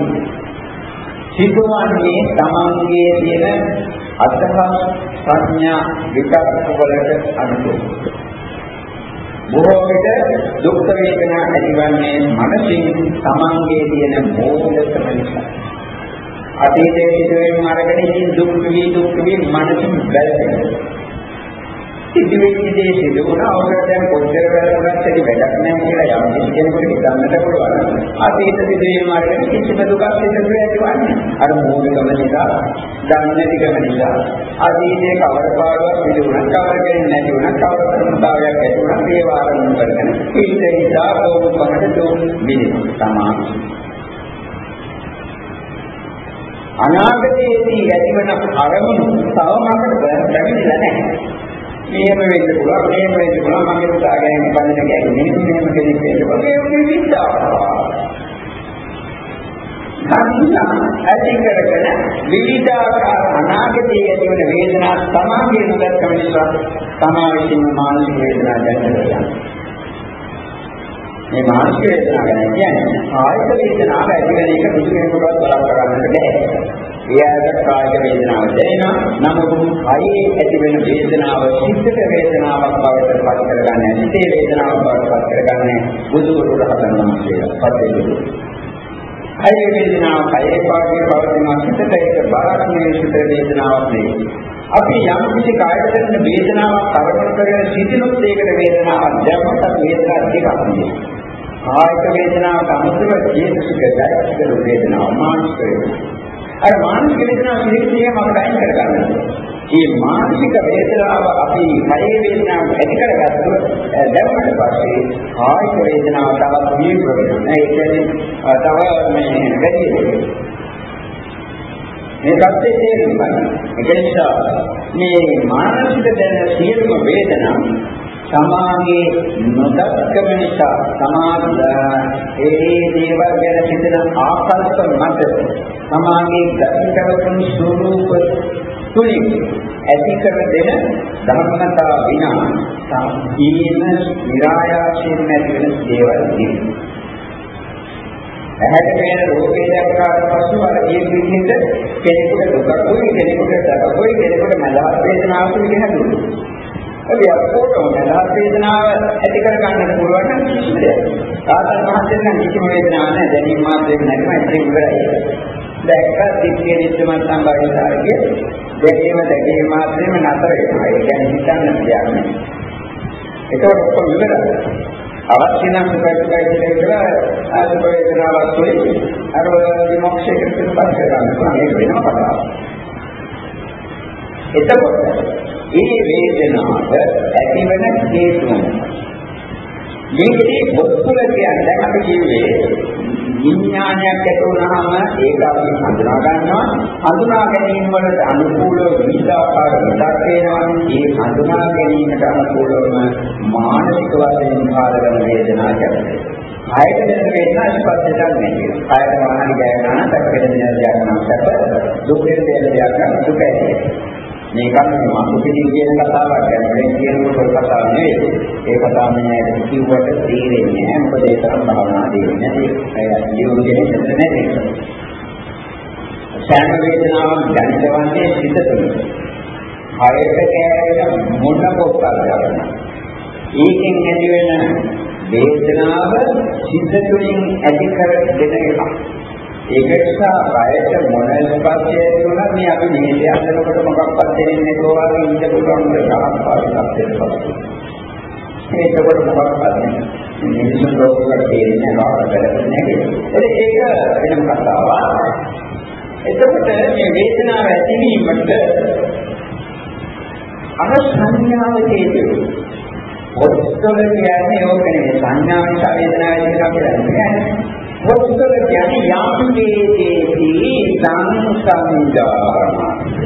සිදුවන්නේ තමන්ගේ තියෙන අදහස් සංඥා විකල්ප වලට අනුව. බොහෝ විට දුක් වේදනා ඇතිවන්නේ මනසින් තමන්ගේ තියෙන මෝහකම නිසා. අතීතයේ සිදුවීම් අරගෙන ඉතින් දුක් වී දුක් වී මනසින් බැලෙනවා සිදුවෙච්ච දේ සිදු වුණා අවුරුද්ද දැන් කොච්චර වැරදුනත් ඇති වැඩක් නැහැ කියලා යම් කෙනෙකුට හිතන්නට පුළුවන්. අතීත සිදුවීම් වලින් කිසිම දුකක් සිදු වෙන්නේ අර මූලිකම නිසා, දන්නේ නැතිකම නිසා. අතීතයේ කවර පාඩුවක් සිදු වුණා, කවර කෙනෙක් නැති වුණා, කවර සම්භාවයක් ඇති වුණා, ඒ වාරණය කරගෙන ඊට නිසා කොහොමද දුක් විඳිනවා. අනාගතයේදී ඇතිවන අරමුණු තවමකට බැහැ නැහැ. මෙහෙම වෙන්න පුළුවන් මෙහෙම වෙන්න පුළුවන් මගේ පුතා ගැන බඳින ගැන්නේ මෙහෙම කෙනෙක් වෙන්න පුළුවන්. ඒ වගේ විස්තර සංඥා ඇති කරගෙන විවිධාකාර අනාගතයේ ඇතිවන වේදනා සමාගයේ නොදක්කම නිසා තමා විසින් මානසික වේදනා දැනෙනවා මේ මානසික වේදනාව ගැන කියන්නේ කායික වේදනාව ඇති වෙන එක කිසි කෙනෙකුටවත් බලාපොරොත්තු කරන්නට බැහැ. ඒ අයට කායික වේදනාව දැනෙනවා. නමුත් කයේ ඇති වෙන වේදනාව සිද්දක වේදනාවක් බවට පත් කරගන්නේ සිතේ වේදනාවක් බවට පත් කරගන්නේ බුදුවරු රහතන් වහන්සේලා පදේ. කය වේදනාව කයේ පාඩේ පවතින සිතට ඒක බරක් නෙවෙයි සිත වේදනාවක් නෙවෙයි. අපි යම් කිසි කායකට දෙන වේදනාවක් කරදර කරගෙන සිටිනොත් ඒකට වේදනාවක් දැම්මත් වේදනාවක් දෙකක් නෙවෙයි. කායික වේදනාව සමුදව චේතසික දැක්කල වේදනාව මානසික වේදනාව. අර මානසික වේදනාව පිළිසියම අපිට අයින් කරගන්න. මේ මානසික වේදනාව අපි කය වේදනාව ඇති කරගත්තොත් දැම්මට පස්සේ කායික වේදනාව තවත් දීර්ඝ වෙනවා. ඒ කියන්නේ තව මේ වැඩි වෙනවා. මේ தත්ත්වයේ තේරුම් ගන්න. ඒ නිසා මේ මානසික දැන සියලුම වේදනා සමාගයේ නොදක්කම නිසා සමාජ ඒ දේවල් ගැන සිතන ආකල්ප මත සමාගයේ ගතිකරපුණු ස්වરૂප තුලින් ඇති කර දෙන ධර්මතා විනා සම්පීර්ණ විරායාසයෙන් නැති වෙන දේවල් තියෙනවා. ඇහැට පෙනෙන රූපේ දැක්කාට පසු අර ඒ විදිහට කෙනෙකුට දුකක් වෙයි කෙනෙකුට සැපක් වෙයි කෙනෙකුට මලහත් වේදනාවක් වෙයි හැදුණා. අපි ඔක්කොටම මනස වේදනාව ඇති කර ගන්නට පුළුවන් නම් කිසිම දෙයක්. සාතන් මහත්යෙන් නම් කිසිම වේදනාවක් නැහැ දැනීම මාත්‍රයෙන් නැතිව ඉතින් ඉවරයි. දැක්ක දික්කේ නිත්‍යමත් සම්බාහිතාරකේ දැකීම දැකීම මාත්‍රෙම නතර වෙනවා. ඒ කියන්නේ හිතන්න දෙයක් නෑ. ඒකවත් ඔක්කොම ඉවරයි. අවශ්‍ය නම් සුඛයි කියලා ආසුඛ වේදනාවක් වෙයි. අර විමුක්තියකට පත් කරගන්න පුළුවන්. ඒක වෙනම කතාවක්. එතකොට ඒ වේදනාව ඇතිවන හේතුව. මේකේ පොත්තුල කියන්නේ දැන් අපි කිව්වේ විඥානයක් ඇති වුණාම ඒක අපි හඳුනා ගන්නවා හඳුනා ගැනීම වලට අනුකූලව විවිධාකාර විදක් වෙනවා ඒ හඳුනා ගැනීමට අනුකූලවම මානසික වශයෙන් කාලවල වේදනා කියන්නේ ආයත දෙන වේදනා ස්පර්ශයක් නෙවෙයි. ආයත වාහන ගෑවනා තක වෙන දෙයක් නම් සැප දුක් වෙන දෙයක් නම් දුක ඇති. මේකත් මසුපිටින් කියන කතාවක් ගැන මේ කියනකොට කතාව නෙවෙයි. ඒ කතාව මේ කිව්වට තේරෙන්නේ නැහැ. මොකද ඒ තරම් භාවනා දෙන්නේ නැති. ඒ ජීවු කෙනෙක් නැති. සෑම වේදනාවක් දැනගවන්නේ සිත තුළ. හයක කෑවෙන මොන පොක්කක්ද ඒකෙන් ඇති වෙන වේදනාව සිත තුළින් ඇති කර දෙන එකක්. ඒක නිසා කයට මොන ස්පර්ශය දුණත් මේ අපි මේ යන්නකොට මොකක්වත් දෙන්නේ නැතුව ඉන්න පුළුවන් ගහක් පාඩක් දෙනවා. ඒකකොට මොකක්වත් මිනිස්සු ලෝකවල තේරෙන්නේ නැහැ නැහැ. ඒක වෙනම කතාවක්. එතකොට මේ වේදනාව ඇතිවීමට අර සංඥාව හේතු ඔත්තල කියන්නේ ඕකනේ සංඥාව නිසා වේදනාව ඇති වෙනවා කියලා කියන්නේ. පොත්වල කියන්නේ යම් දේදී සංසංජාන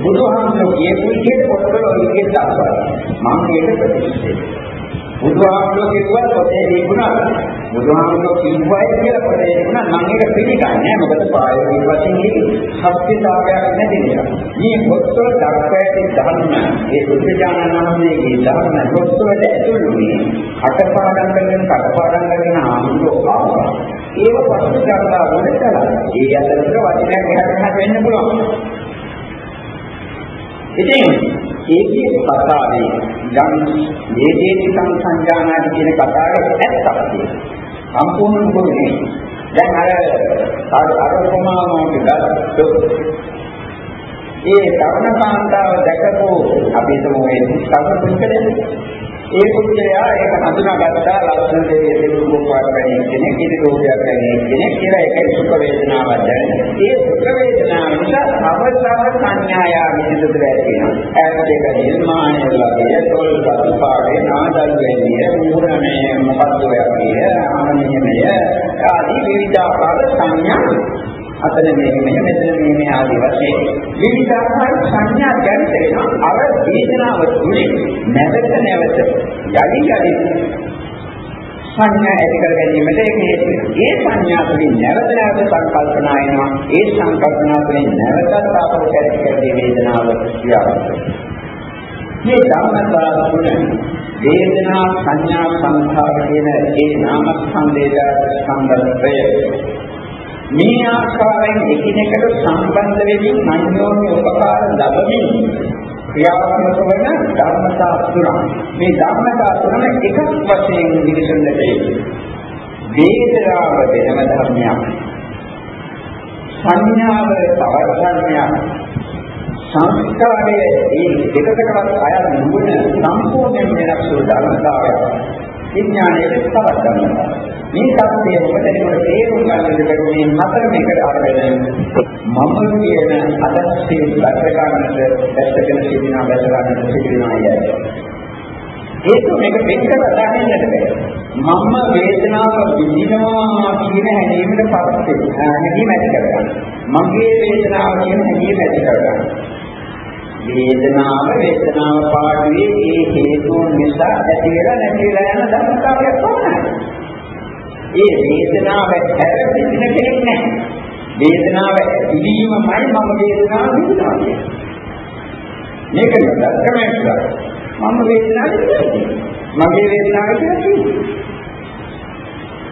බුදුහාමුදුරුවෝ කියපු විදිහට පොත්වල ඔය විදිහට දාපුවා මම මේක ප්‍රතික්ෂේප බුදුහාමුදුරුවෝ කිව්වා පොතේ තිබුණා. බුදුහාමුදුරුවෝ කිව්වයි කියලා පොතේ තිබුණා මම ඒක පිළිගන්නේ මොකද ප්‍රායෝගික වශයෙන් ඒක සත්‍යතාවයක් නැති නිසා. මේ පොත්වල දක්වා ඇති ධර්ම ඒ බුද්ධජානන වහන්සේගේ ධර්ම පොත්වල ඇතුළුනේ අටපාඩම් කරගෙන කටපාඩම් කරගෙන ආමුදෝ ආවා. ඒව පස්සේ කරලා වුණා. ඒ අතරතුර වචනයක් එහාට මෙහාට වෙන්න පුළුවන්. ඉතින් ඒකේ කතාවේ යම් වේදේති සංසංජානාති කියන කතාවේ ඇත්තක් තියෙනවා. සම්පූර්ණ මොකනේ? දැන් අර අර උපමාවකට ගත්තොත් ඒ තරුණ කාන්තාව දැකපු අපි හිතමු මේ තරුණ පුද්ගලයා ඒ පුද්ගලයා ඒක හඳුනාගත්තා ලක්ෂණ දෙවිය දෙවියෝ පාඩ ගැනීම කෙනෙක් ඉති රෝගයක් ගැනීම කෙනෙක් කියලා ඒකයි සුඛ වේදනාවක් දැනෙන. ඒ සුඛ වේදනාව නිසා අවසව සංඥාය විදිහට ඇති වෙනවා. ඈත දෙක නිර්මාණය ලැබිය තොල් පස්පාඩේ නාදල් වෙන්නේ මූණනේ මොකක්ද ඔය කිය ආනමනය ආදී විවිධාකාර සංඥා අතන මේ මෙහෙම මෙතන මේ මේ ආදී වශයෙන් විවිධාකාර සංඥා ජනිත වෙනවා අර වේදනාව තුලින් නැවත නැවත යලි යලි සංඥා ඇති කර ගැනීමට ඒක හේතු වෙනවා. ඒ සංඥා තුළින් නැවත නැවත සංකල්පනා එනවා. ඒ සංකල්පනා තුළින් නැවතත් ආපහු ඇති කර වේදනාව ක්‍රියාවක් වෙනවා. මේ ධර්මතාව තුළ වේදනා සංඥා සංඛාර කියන ඒ නාමස්කන්ධයට සම්බන්ධය මේ ආකාරයෙන් එකිනෙකට සම්බන්ධ වෙමින් අන්‍යෝන්‍ය උපකාර ලැබමින් ක්‍රියාත්මක වන ධර්මතා තුනක්. මේ ධර්මතා තුන එකක් වශයෙන් විගසන්නට වේදනාව වෙනම ධර්මයක්. සංඥාව තව ධර්මයක්. සංස්කාරයේ ඒ දෙකකටවත් අයත් නුවණ සම්පූර්ණයෙන් වෙනස් වූ ධර්මතාවයක්. විඥානයේ තවත් ධර්මතාවයක්. මේ தත්ත්වය මොකටද තේරුම් ගන්නද බැරුනේ හතර මේකට අරගෙන මම කියන අදස්සේ දැක ගන්නට දැක්කගෙන සිටිනා දැක ගන්නට සිටිනා යයි. ඒක මේක වෙන්න දකින්නට බෑ. මම වේදනාව විඳිනවා කියන හැඟීමට පස්සේ හැඟීම ඇති කරගන්න. මගේ වේදනාව කියන හැඟීම ඇති කරගන්න. වේදනාව වේදනාව පාඩුවේ ඒ හේතුන් නිසා ඇති වෙලා නැති වෙලා යන ධර්මතාවයක් පමණයි. ඒ වේදනාව හැරෙන්න කෙනෙක් නැහැ. වේදනාව ඉදීමමයි මම වේදනාව විඳිනවා කියන්නේ. මේක නදක්කමක් මම වේදනාව මගේ වේදනාව කියන්නේ.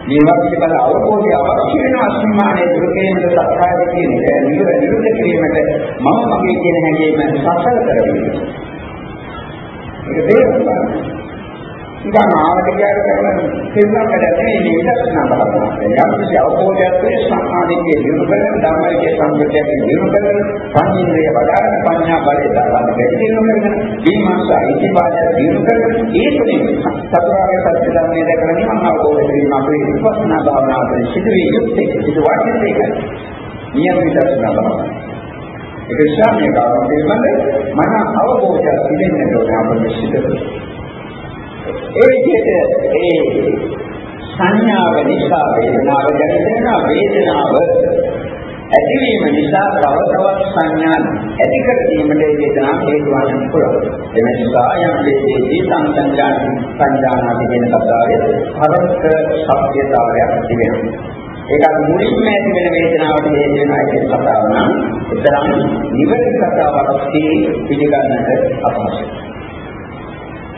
මේ වගේ බල අවබෝධය අවශ්‍ය වෙන අස්මානයේ දුකේන්ද සත්‍යය කියන එක නිවැරදි නිරුද්ධ කිරීමට මම මගේ කියන හැඟීම සසල කරගන්න. ඒක තේරුම් ගන්න. නිකන් ආවට කියන කරන තේරුම් ගන්න නෙමෙයි මේ විදර්ශනා බලනවා. යම් කිසි අවබෝධයක් වේ සම්මාදිකේ දිනු කරන ධර්මයේ සංගතයෙන් දිනු කරන පඤ්ඤේන්ද්‍රය වඩාන පඤ්ඤා බලය දාලා දෙකිනු කරන විමර්ශා ඉතිපාදය දිනු කරන ඒ තුනේ චතුරාර්ය සත්‍ය ධර්මයේ දැකලා නිවන් අවබෝධ කිරීම අපේ විපස්සනා භාවනාවේ සිදුවිය යුත්තේ සිදු වටින එකයි. නියම විදර්ශනා බලනවා. ඒක නිසා මේ කාරණා පිළිබඳ මන අවබෝධයක් තිබෙන්න ඕනේ අපේ සිදුවේ. ඒ විදිහට ඒ සංඥාව නිසා වේදනාව දැනෙනවා වේදනාව ඇතිවීම නිසා තව තවත් සංඥා ඇති කර දීමට වේදනාව හේතු වන්න පුළුවන්. එම නිසා යම් දෙයේදී සංසංජාන සංජානාති කියන කතාවේ හරක සත්‍යතාවයක් තිබෙනවා. ඒක මුලින්ම ඇති වෙන වේදනාවට හේතු වෙනවා කියන කතාව නම් උතරම් නිවැරදි කතාවක් පිළිගන්නට අපහසුයි.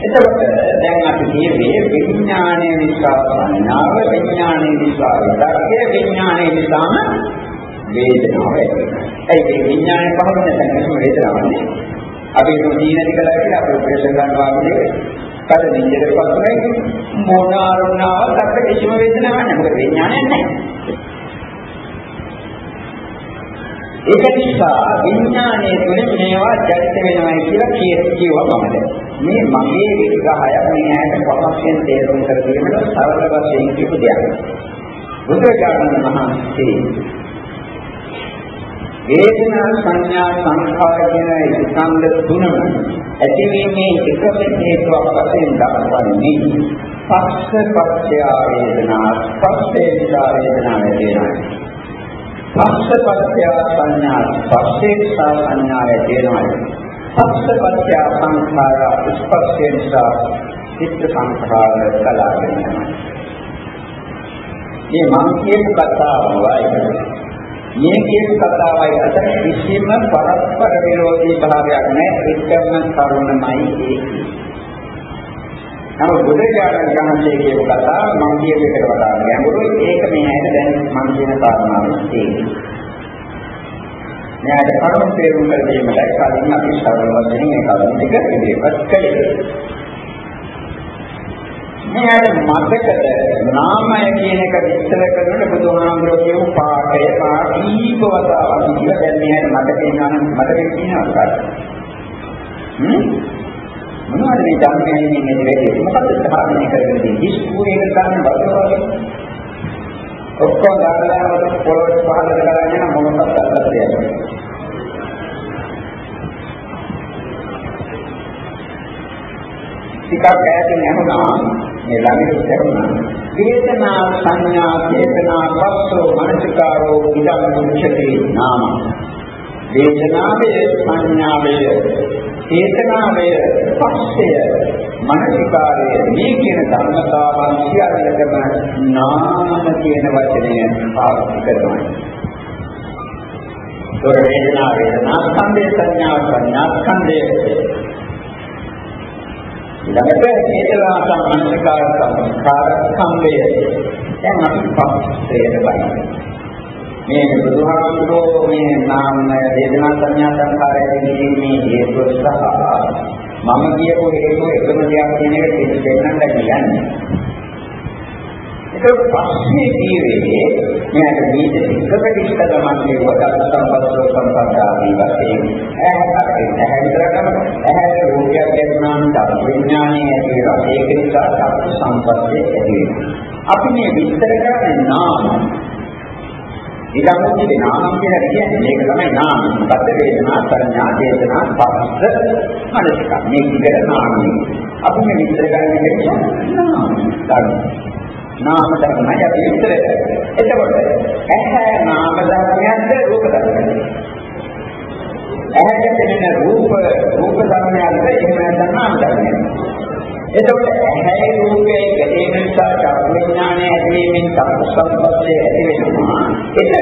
එතකොට දැන් අපි කියවේ විඥානය නිසා සංඥාව විඥානය නිසා විතර්කය විඥානය නිසාම වේදනාව ඇති ඒ විඥානය පහළ නැත්නම් කිසිම වේදනාවක් නෑ. අපි දුදීනදි කළා කියලා අපි ඔපරේෂන් කරනවා වගේ කඩ නිජයට පස්සෙයි මොන අරුණාවක් අපිට කිසිම වේදනාවක් නෑ. මොකද විඥානයක් නෑ. ඒක නිසා විඥානයේ තුලින් මේවා ජනිත වෙනවා කියලා කියනවා මම මේ මගේ විග්‍රහයක් මේ ඇයට පහසෙන් තේරුම් කර දීමට සරල වශයෙන් කියපු දෙයක්. බුදුරජාණන් වහන්සේ වේදනා සංඥා සංඛාර කියන ස්කන්ධ තුනම ඇතිවීමේ එකම හේතුවක් වශයෙන් දක්වන්නේ පස්ස පත්‍ය වේදනා. පස්සේ නිසා වේදනා වේදනා පස්සපත්‍ය සංඥා පස්සේ සංඥා වේදනා පස්සපත්‍ය සංඛාර ස්පර්ශය නිසා චිත්ත සංඛාර කලාගෙන යනවා. මේ මම කියපු කතාවයි මේ කියපු කතාවයි අතර කිසිම පරස්පර විරෝධී භාවයක් නැහැ එකම කරුණමයි ඒකේ. නමුත් බුදුරජාණන් වහන්සේ කියපු කතාව මම කියපු එකට වඩා ගැඹුරුයි. ඒක මේ ඇයිද? දැන් මම කියන කාරණාවක් තියෙන්නේ. මෙයාට කරුණු තේරුම් කර දීමට කලින් අපි සරල වශයෙන් මේ කරුණු ටික ඉදිරිපත් කළේ. මෙයාට මතකද? නාමය කියන එක විස්තර කරනකොට බුදුහාමුදුරුවෝ කියපු පාඩය පාඨීක වතාවක් කියලා දැන් මෙයාට මතකේ නම් මතකේ තියෙනවා හ්ම්? මොනවද මේ ධර්මයේ මේ වෙන්නේ මොකද්ද ධාරණය කරගෙන තියෙන්නේ ඉස්කූලේ ගන්න වගේ ඔක්කොම දාලා පොළොවට පහළ කරගෙන මොනවද අත්දැකීම ටිකක් ඈතින් ඇහුණා. මේ ළඟට ඇහුණා. වේදනා සංඥා චේතනා පස්සෝ මනසිකාරෝ ඉදම් මුච්චති නාම. වේදනාවේ සංඥාවේ චේතනාවේ පස්සය මනසිකාරය මේ කියන ධර්මතාවන් සියල්ලකම නාම කියන වචනය පාවිච්චි කරනවා තොර වේදනා වේදනා ස්කන්ධේ සංඥා සංඥා ස්කන්ධේ ඊළඟට චේතනා සම්මන්ත්‍රකාර සංස්කාර සම්වේය. දැන් අපි පස්සේට බලමු. මේ බුදුහාමුදුරෝ මේ නාම වේදනා සංඥා සංකාරය දෙකීමේ හේතුව සහ මම කියපු හේතුව එකම දෙයක් කියන එක දෙන්නට කියන්නේ. ඒක පස්සේ කීවේ මෙයාට මේක එකකට ඉස්ත ගමන් කියුවා දස්සම්පස්සෝ සම්පදාදී වශයෙන් ඇහැට ඇහැ විතරකම ඇහැට රූපයක් දැක්නාම චක්ක විඥානයේ ඇති වෙනවා. ඒක නිසා චක්ක සම්පස්සේ ඇති වෙනවා. අපි මේ විස්තර කරන්නේ නාම ඊළඟට නාමම් කියලා කියන්නේ මේක තමයි නාම. පද වේදනා සංඥා චේතනා පස්ස මනසක. මේ විතර නාමයි. අපි මේ විතර ගන්න කියන්නේ නාම. ධර්ම. නාම ධර්මයි අපි විතර එතකොට ඇහැ නාම ධර්මයක්ද රූප ධර්මයක්ද? ඇහැට දැනෙන රූප රූප ධර්මයක්ද එහෙම නැත්නම් නාම ධර්මයක්ද? එතකොට ඇහැ රූපයේ ගැටීම නිසා චක්කු විඥානය ඇතිවීමෙන් චක්කු සම්පස්සේ ඇති වෙනවා. එතන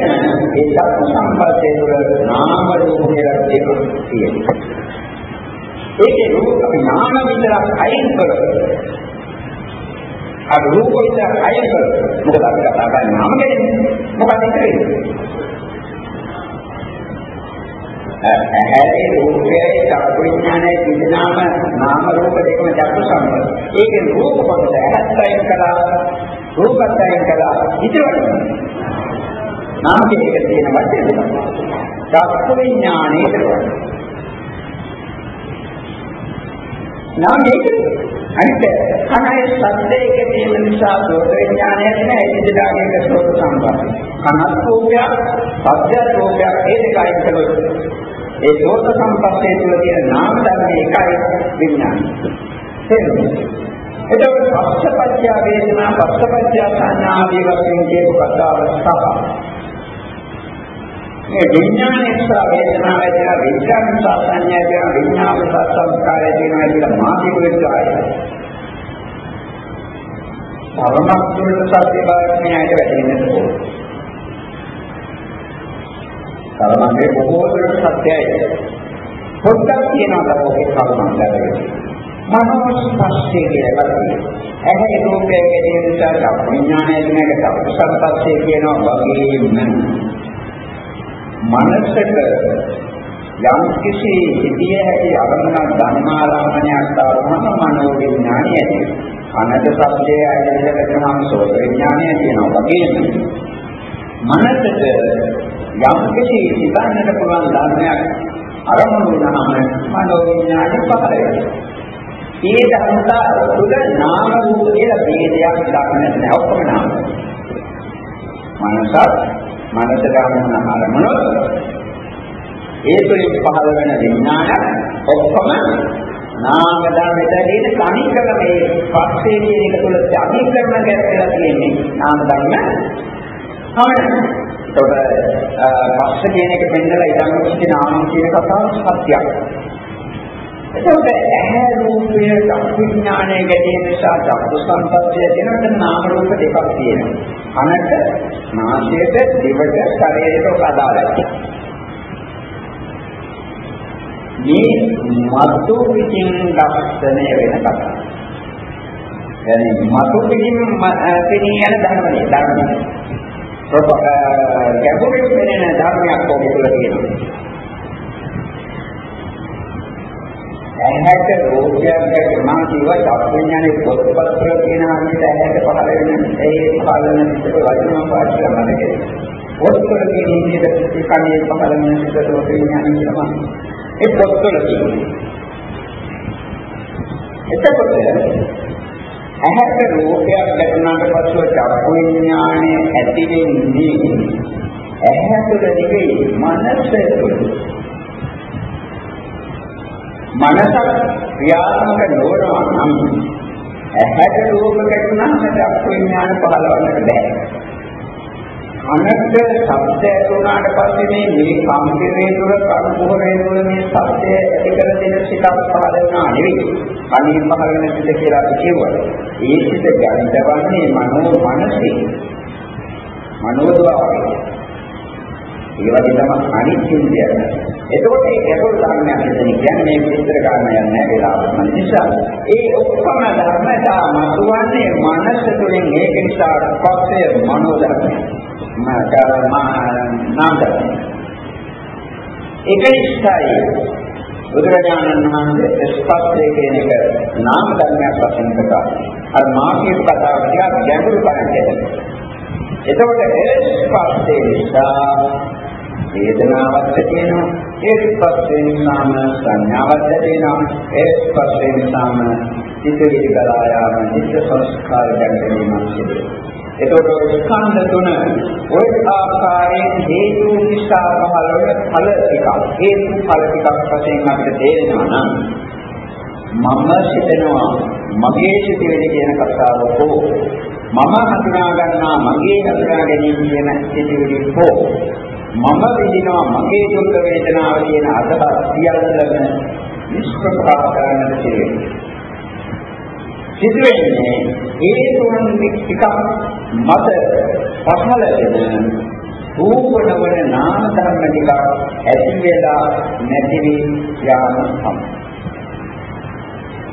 ඒ චක්කු සම්පස්සේ තුළ නාම රූප කියලා දෙකක් තියෙනවා. ඒකේ රූප අපි නාම විතරක් අයින් කරලා අර රූප විතරක් අයින් කරලා මොකද අපි කතා කරන්නේ නාම ගැන මොකද කියන්නේ? ඇහැේ රූපයේ චක්කු විඥානයේ තිබෙනාම නාම රූප දෙකම චක්කු සම්පත. ඒකේ රූප කොටස ඇත්තයින් කළා රූපයෙන් කළා ඉතිවල. නාම කියන තියෙන වචන දෙක. චක්කු විඥානයේ කරනවා. නාම ඒක අනිත් කනයි ශබ්දයක තියෙන නිසා සෝත විඥානය නැහැ ඉදිරියට සෝත සම්පත. කනත් රූපයක්, ශබ්දයක් රූපයක් ඒ දෙකයි කළොත් ඒ සෝත සම්පස්සේ තුළ තියෙන නාම ධර්ම එකයි විඥානය. එතකොට පස්සපච්චය වේදනා පස්සපච්චය සංඥා ආදී වශයෙන් කියපු කතාව සහ මේ විඥානය සහ වේදනාව කියන විඥාන සහ සංඥා කියන විඥාන සහ සංස්කාරය කියන එක මාතික වෙච්චාය. පරමත්වයට සත්‍ය භාවනයේ ඇයට වැටෙන්නට ඕනේ. කර්මන්නේ බොහෝ දුරට සත්‍යයි. පොඩ්ඩක් කියනවා තමයි කර්මන්නේ. මනෝස්පස්සේ කියලා කියනවා. ඇහැ රූපයේ ගැටීම නිසා විඥානය දිනකට සම්පස්සේ කියනවා වගේම මනසට යම් කිසි හිතිය හැකි අරමුණක් ධර්මාරම්මණයක් තාවම මනෝ විඥානය ඇති. අනද සත්‍යය ඇදෙන්න වෙනම සෝත විඥානය කියනවා වගේම මනසට යම් කිසි හිතන්නට පුළුවන් ධර්මයක් අරමුණු වුණාම මනෝ විඥානය පහළ වෙනවා. ඒ ධර්මතා තුළ නාම රූප කියලා ભેදයක් දක්නට නෑ ඔක්කොම නාම. මනස මනස ගන්න අරමුණ ඒ තුළින් පහළ වෙන විඥාන ඔක්කොම නාම ධර්මයේදී කණිකල මේ පස්සේ කියන එක තුළ අධිකරණ ගැටලා තියෙන්නේ නාම ධර්ම. තමයි එතකොට පස්ස කියන එක පෙන්නලා ඉඳන් කිසි නාම කියන කතාව සත්‍යයක්. එතකොට ඇහැ රූපය චක්ඥානය ගැටීම නිසා චක්කු සංපස්ය දෙනකොට නාම රූප දෙකක් තියෙනවා. කනට, නාසයට, දිවට, ශරීරයට අදාළයි. මේ මතු පිටින් දර්ශනය වෙන කතාව. يعني මතු පිටින් පිටින් යන ධර්මනේ ධර්මනේ ගැඹුරින් පෙනෙන ධර්මයක් ඔබ තුළ තියෙනවා. ඇහැට රෝගයක් ගැටුණා කිව්වා චක්ඥානේ පොත්පත්වල තියෙන අනිත් ඇහැට පහළ වෙන ඒ පහළ වෙන විදිහට වචන පාඩම් කරනවා කියන්නේ. පොත්වල තියෙන විදිහට කණේ පහළ වෙන විදිහට විඥානය කියනවා. ඒ පොත්වල තියෙන්නේ. එතකොට ඇහැට රූපයක් දැක්නාට පස්සෙ චක්කු විඥානය ඇති වෙන්නේ ඇහැ තුළ නෙවෙයි මනස තුළ. මනස ක්‍රියාත්මක නොවනවා නම් ඇහැට රූප දැක්නාම චක්කු විඥාන පහළවන්නට බෑ. අනත්ත ශබ්ද ඇතුණාට පස්සේ මේ මේ කම්පිතේ තුර කර්මෝහරේ තුර මේ ශබ්දය ඇති කර දෙන සිතක් පහළ වෙනා නෙවෙයි. අනිත් පහළ වෙන සිත කියලා අපි කියුවා. ඒ සිත ගැන්දවන්නේ මනෝ මනසේ. මනෝද්වාරය. ඒ වගේ තමයි අනිත් ඉන්දියන. එතකොට මේ ගැඹුරු ධර්මයක් මෙතන කියන්නේ මේ විස්තර කරන්න යන්නේ වෙලාවක් නිසා. ඒ ඔක්කොම ධර්මතා මතුවන්නේ මනස තුළින් ඒක නිසා පස්සේ මනෝ ධර්මය. නාම ධර්මය. ඒක නිසායි බුදුරජාණන් වහන්සේ ස්පස්තේ කියන එක නාම ධර්මයක් වශයෙන් කතා. අර මාර්ගයේ කතාව ටිකක් ගැඹුරු කරන්නේ. එතකොට ඒ ස්පස්තේ නිසා වේදනාවක් තියෙනවා ඒ ස්පස්තේ නිසාම සංඥාවක් තියෙනවා ඒ ස්පස්තේ නිසාම චිතේ ගලා යාම චිත්ත සංස්කාර ගැටීමක් සිදු එතකොට ස්කන්ධ තුන ওই ආකාරයෙන් හේතු නිසා පහළ වෙන ඵල ටිකක්. හේතු ඵල ටිකක් වශයෙන් අපිට තේරෙනවා නම් මම සිතනවා මගේ සිතේ කියන කතාව හෝ මම හඳුනා ගන්නා මගේ හඳුනා ගැනීම කියන සිතුවිලි හෝ මම විඳිනවා මගේ දුක් වේදනාව කියන අදහස් සියල්ලම නිෂ්ප්‍රභා කරන්නට සිදුවෙනවා. සිදුවෙන්නේ හේතුන් ටිකක් මත පහළ වෙන රූපණවන නාම ධර්ම ටික ඇති වෙලා නැති වී යාම තමයි.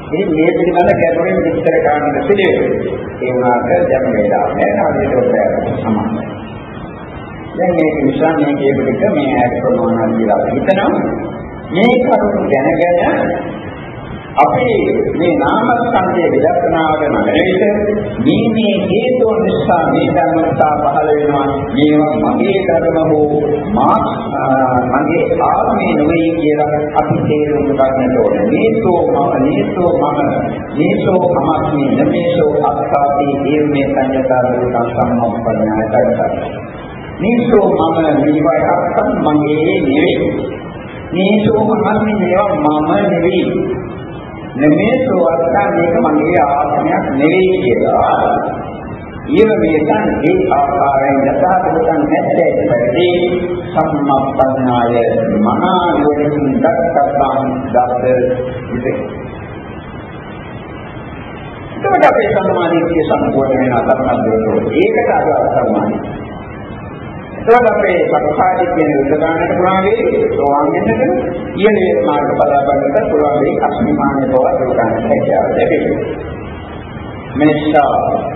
මේ මේ පිළිබඳ ගැඹුරින් විස්තර කරන්න පිළිවෙල. ඒ වුණාට දැන් වේලාව නැහැ නාමයට සමානයි. දැන් මේක නිසා මේ කියපු ටික මේ ඇත් ප්‍රමාණයක් කියලා හිතනවා. මේ කරුණු දැනගෙන අපි මේ නාමස්කන්ධයේ විදර්ශනාවට නගරෙට මේ මේ හේතු නිසා මේ ධර්මතා පහළ වෙනවා මේවා මගේ ධර්ම හෝ මා මගේ ආත්මේ නෙවෙයි කියලා අපි තේරුම් ගන්නට ඕනේ මේසෝ මම නේසෝ මම නේසෝ අමස්මි නමේසෝ අත්තාති දේවමේ සංයතා දුක්ඛ සම්මප්පඤ්ඤායතයි නේසෝ මම මේවා අත්තන් මගේ නෙවෙයි. නේසෝ මහත්මි මේවා මම නෙවෙයි. නමේසෝ අත්තන් මේක මගේ ආත්මයක් නෙවෙයි කියලා. ඊව මේකන් ඒ ආකාරයෙන් යථාභූතන් නැත්තේ පැති සම්මප්පන්නාය මනාවලින් දක්කප්පං දස්ස ඉති. එතකොට අපේ සම්මාදිට්ඨිය සම්පූර්ණ වෙන අතරමැද ඒකට අදාළ සම්මාදිට්ඨිය ඒකත් අපේ සක්කාය කියන උදාහරණයක් පුළුවන් වෙයි සෝවාන් වෙන්නට ඊයේ මාර්ග බලා ගන්නට පුළුවන් වෙයි අස්මිමානය බව දුරගන්න හැකියාව ලැබෙයි. මෙනිසා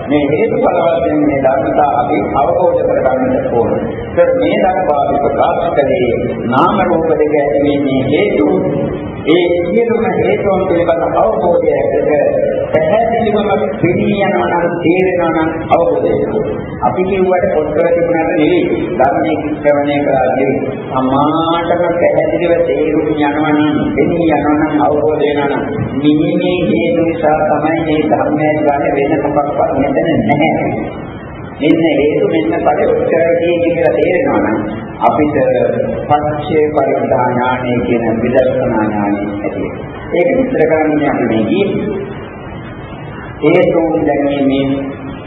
මේ හේතුඵල වශයෙන් මේ ධර්මතා අපි අවබෝධ කරගන්නට ඕන. ඒත් මේ දක්වා අපි ප්‍රකාශ කළේ නාම රූප දෙක ඇතිවීමේ හේතු ඒ සියලුම හේතුන් පිළිබඳ අවබෝධය ඇතක පැහැදිලිවම පිළී යනවා නම් තේරෙනවා නම් අවබෝධය අපි කියුවට පොත්වල තිබුණාට නෙවෙයි ධර්මයේ ශ්‍රවණය කරලා සමාතම පැහැදිලිව තේරුම් යනවා නම් පිළී යනවා නම් අවබෝධ වෙනවා නම් නිමේ හේතු නිසා තමයි මේ ධර්මය ගන්න වෙන මොකක්වත් මෙතන නැහැ මෙන්න හේතු මෙන්න ඵල උත්තරයි කියලා තේරෙනවා නම් අපිට පච්චේ පරිණා ඥානය කියන විදර්ශනා ඥානය ඇති. ඒක විස්තර කරන්නේ අපි මේ කියන්නේ හේතුන් දැනීමේ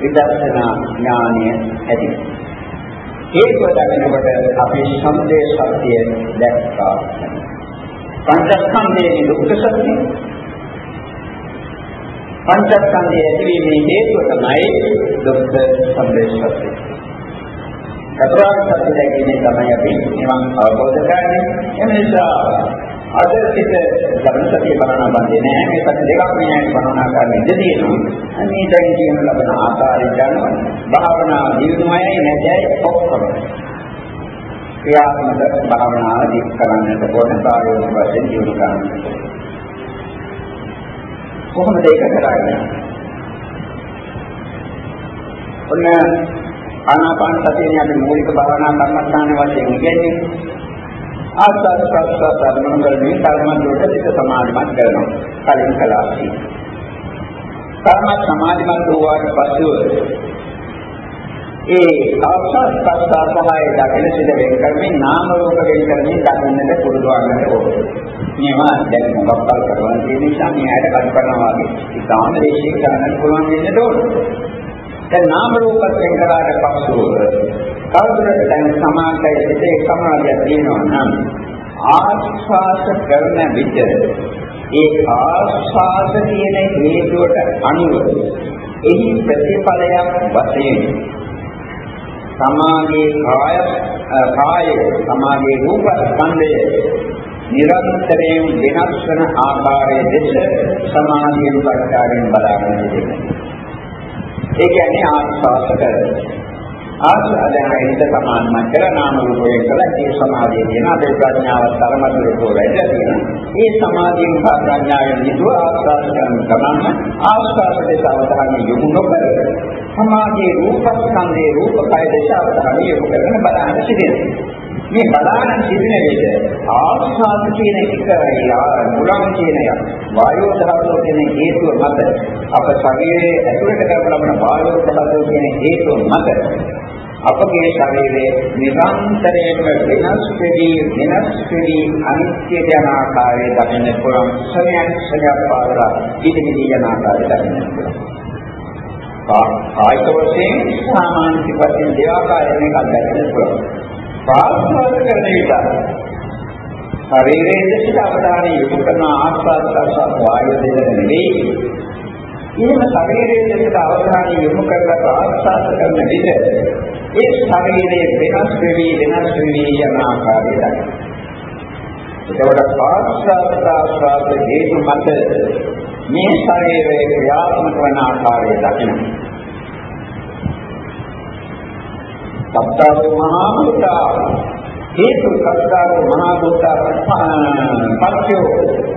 විදර්ශනා ඥානය ඇති. හේතුව දකිනකොට අපි සමුදය සත්‍ය දැක්කා. පංචස්කන්ධයේ දුක්ඛ සත්‍ය පංචස්කන්ධය ඇතිවීමේ හේතුව තමයි දුක්ඛ සමුදය සත්‍ය. චතුරාර්ය සත්‍ය දැකීමේ තමයි අපි නිවන් අවබෝධ කරන්නේ. එම නිසා අද සිට ධර්මසතිය බලන බඳේ නෑ මේ පැත්ත දෙකක් මෙයන් බලනා කරන්න ඉඩ තියෙනවා. මේ දැන් කියන ලබන ආකාරය ගන්නවා. භාවනා දිනුමයි නැදයි ඔක්කොම. ක්‍රියාත්මක භාවනා අධික කරන්නට ඕන කාර්යෝන් වශයෙන් දිනු කරන්න. කොහොමද ඒක කරන්නේ? ඔන්න ආනාපාන සතියේ අපි මූලික භාවනා කර්මස්ථාන වශයෙන් ඉගෙනන්නේ ආස්වාද ප්‍රස්වාස අරමුණු කරමින් කර්මන්තෝට සිත සමාධිමත් කරනවා. කලින් කලාසි. කර්ම සමාධිමත් වූාට පසු ඒ ආස්වාද ප්‍රස්වාස පහේ දකින සිත වෙන් කරමින් නාම රූප වෙන් කරමින් දකින්නට පුරුදු වන්නට ඕනේ. මේවා දැන් මොකක්ද කරනවා කියන නිසා මේ ඇයට කල්පනා වගේ ඉතාම දේශික කරන්නට පුළුවන් වෙන්නට ඕනේ. දැන් නාම රූප වෙන් කරාට පසු කවුරුද දැන් සමාන්තය සිටේ සමාධිය තියෙනවා නම් ආස්වාස කරන විට ඒ ආස්වාස කියන හේතුවට අනුව එහි ප්‍රතිඵලයක් වශයෙන් සමාගයේ කාය කායේ සමාගයේ රූප ස්කන්ධය නිරන්තරයෙන් වෙනස් වන ආකාරයේ දෙස සමාධියෙන් පරිකාරයෙන් බලාගෙන ඉන්නේ. ඒ කියන්නේ ආස්වාද කරන ආස්වාදයෙන් හිත සමානම කරලා නාම රූපයෙන් කළා ඒ සමාධිය කියන අපේ ප්‍රඥාව තරමතරට වැඩ තියෙනවා. ඒ සමාධියෙන් සහ ප්‍රඥාවෙන් යුතුව ආස්වාද කරන ගමන් ආස්වාදයේ අවධානය යොමු නොකර සමාධියේ රූපස්කන්ධයේ රූපකය දේශ අවධානය යොමු කරගෙන බලන්න සිටිනවා. මේ බලාගෙන සිටින විට ආස්වාද කියන එක මුලම් කියන එක වායෝ ධාතුව කියන හේතුව මත අප ශරීරයේ ඇතුළට කරපු ලබන වායෝ ධාතුව කියන හේතුව මත අපගේ ශරීරයේ නිරන්තරයෙන්ම වෙනස් වෙවි වෙනස් වෙවි අනිත්‍ය යන ආකාරය දකින්න පුළුවන් සමයක් සමයක් පාදලා ඉදිරි යන ආකාරය දකින්න පුළුවන්. කායික වශයෙන් සාමාන්‍ය වශයෙන් දේවාකාරයෙන් එකක් දැක්කම පුළුවන්. ප්‍රාස්වාද කරන විට ශරීරයේ දෙසිට අවධානය යොමු කරන ආස්වාද ප්‍රසආස වායු දෙක නෙවෙයි. එහෙම ශරීරයේ දෙසිට අවධානය යොමු කරලා ප්‍රාස්වාද කරන විට ඒ ශරීරයේ වෙනස් වෙවි වෙනස් වෙවි යන ආකාරය දක්වනවා. එතකොට ප්‍රාස්වාද ප්‍රාස්වාද හේතු මත මේ ශරීරයේ ක්‍රියාත්මක වන ආකාරය දක්වනවා. සත්තාව මහා භූතා හේතු සත්තාව මහා භූතා පත්‍යෝ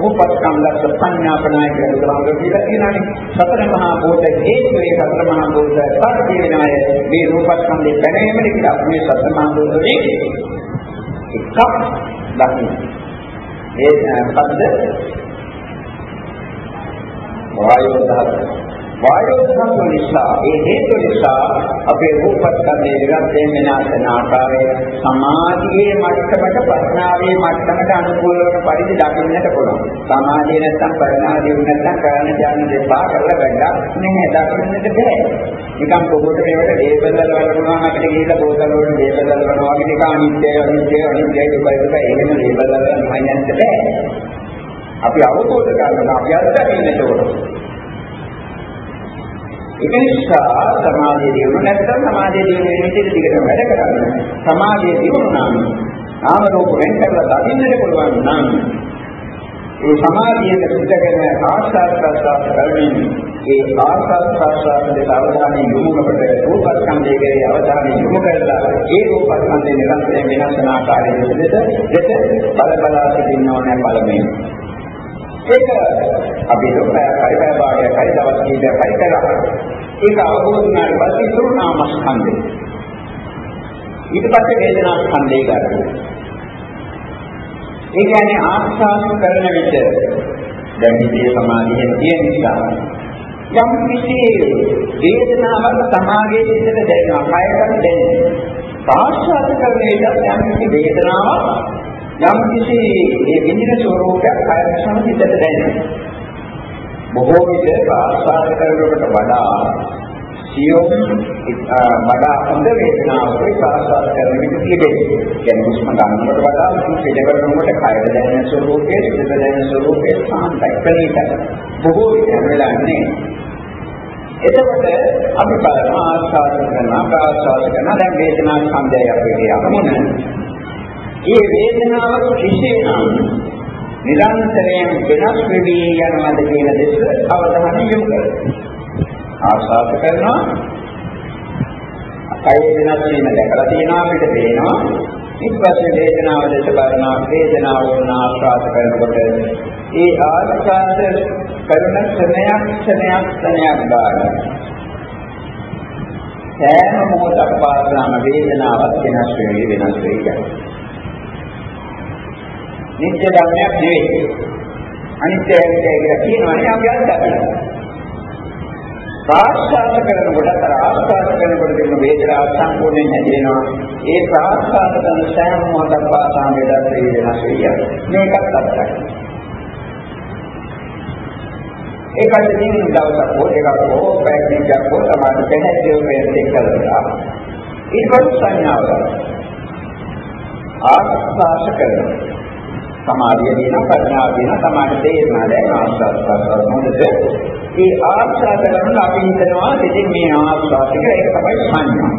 උපස්කන්ධ සංඥාපනාය කියලා උදාහරණ කියලා කියනනේ සතර මහා භූත හේතු ඒ සතර මහා භූත පත්‍ය වෙනාය මේ රූපස්කන්ධේ පැනීමද කියලා මේ සතර මහා භූත දෙක එකක් දකින්න ඒ මොකද්ද වායෝ ධාතුව වායෝ ධාතුව නිසා ඒ හේතු නිසා අපේ රූපස්කන්ධයේ විරත්යෙන් වෙනස් වෙන ආකාරය සමාධියේ මට්ටමට ප්‍රඥාවේ මට්ටමට අනුකූල වන පරිදි දකින්නට පුළුවන්. සමාධිය නැත්තම් ප්‍රඥාදී නැත්තම් කරන්න යන දෙපා කරලා වැඩක් නැහැ දකින්නට බෑ. නිකන් පොකට මේවට ලේබල් වල වල පුළුවන් අපිට ගිහිල්ලා බෝතල් වල ලේබල් වල වලනවා වගේ ටික අනිත්‍යයි අනිත්‍යයි අනිත්‍යයි දුකයි දුකයි එහෙම ලේබල් වල නිකන් යන්න බෑ. අපි අවබෝධ කරගන්න අපි අත්දකින්නට ඕනේ. ඒක නිසා සමාධිය දියුණු නැත්නම් සමාධිය දියුණු වෙන විදිහට දිගටම වැඩ කරන්න. සමාධිය දියුණු නම් නාම රූප වෙන් කරලා දකින්නට පුළුවන් නම් ඒ සමාධියෙන් සිද්ධ කරන ආස්වාද ප්‍රසආස කරමින් ඒ ආස්වාද ප්‍රසආසයේ අවධානය යොමු කොට රූපස්කන්ධයේ අවධානය යොමු කරලා ඒ රූපස්කන්ධේ නිරන්තරයෙන් වෙනස් වන ආකාරයේ දෙද දෙද බල බලා සිටින්න ඕනේ බලමින් ඒක අපි දුක්ඛය පරිපය භාගය හරි දවස් කීපයක් හරි කරලා ඒක අවබෝධ වුණාට පස්සේ සුරුනාමස්කන්ධය ඊට පස්සේ වේදනා ස්කන්ධය ගන්නවා ඒ කියන්නේ ආස්වාද කරන විට දැන් ඉතිේ සමාධියෙන් තියෙන නිසා යම් කිසි වේදනාවක් සමාගයේ සිට දැනෙනවා කයකට දැනෙනවා ආස්වාද කරන විට යම් කිසි වේදනාවක් යම් කිසි ඒ විඳින ස්වરૂපයක් කය සම්පිතට දැනෙනවා. බොහෝ විට ආස්වාද කරනකට වඩා සියොම් වඩා හොඳ වේදනාවක් ආස්වාද කරන විට තිබෙනවා. කියන්නේ මුස්ම ගන්නකොට වඩා පිට කරනකොට කයට දැනෙන ස්වરૂපයේ සිත දැනෙන ස්වરૂපයේ සාන්තයි ප්‍රණීතයි. බොහෝ විට වෙලාන්නේ එතකොට අපි බලමු ආස්වාද කරනවා ප්‍රාස්වාද කරනවා දැන් වේදනා සංදේය අපේ යමුනේ ඒ වේදනාව කිසිනම් නිරන්තරයෙන් වෙනස් වෙවි යනවාද කියන දෙස අවධානය යොමු කරනවා. ආශාස කරනවා. කය වෙනස් වීම දැකලා තියෙනවා අපිට පේනවා. ඊට පස්සේ වේදනාව දෙස බලනවා වේදනාව වුණ ආශාස කරනකොට ඒ ආශාස කරන ක්ෂණයක් ක්ෂණයක් ක්ෂණයක් ගන්න. සෑම මොහොතක් පාසාම වේදනාවක් වෙනස් වෙවි වෙනස් වෙවි යනවා. නිත්‍ය ධර්මයක් නෙවෙයි. අනිත්‍යයි කියලා කියනවානේ අපි අත්දකිනවා. ප්‍රාශ්වාස කරනකොට අර ආශ්වාස කරනකොට තියෙන වේදනාව සම්පූර්ණයෙන් නැති වෙනවා. ඒ ප්‍රාශ්වාස කරන සෑම මොහොතක් පාසාම වේදනාව වෙනස් වෙනවා. මේකත් අත්දකිනවා. ඒකට දින දවසක් හෝ දෙකක් හෝ පැය දෙකක් හෝ තමයි පැහැදිලිව වෙන්නේ කරලා. ඊට පස්සේ සංඥාව ආස්වාස කරනවා. සමාධිය දින ප්‍රඥාව දින තමයි තේරෙනවා දැන් ආස්වාද ප්‍රසවාස මොකද ඒ ආස්වාද කරන අපි හිතනවා ඉතින් මේ ආස්වාද කියලා ඒක තමයි සංඥා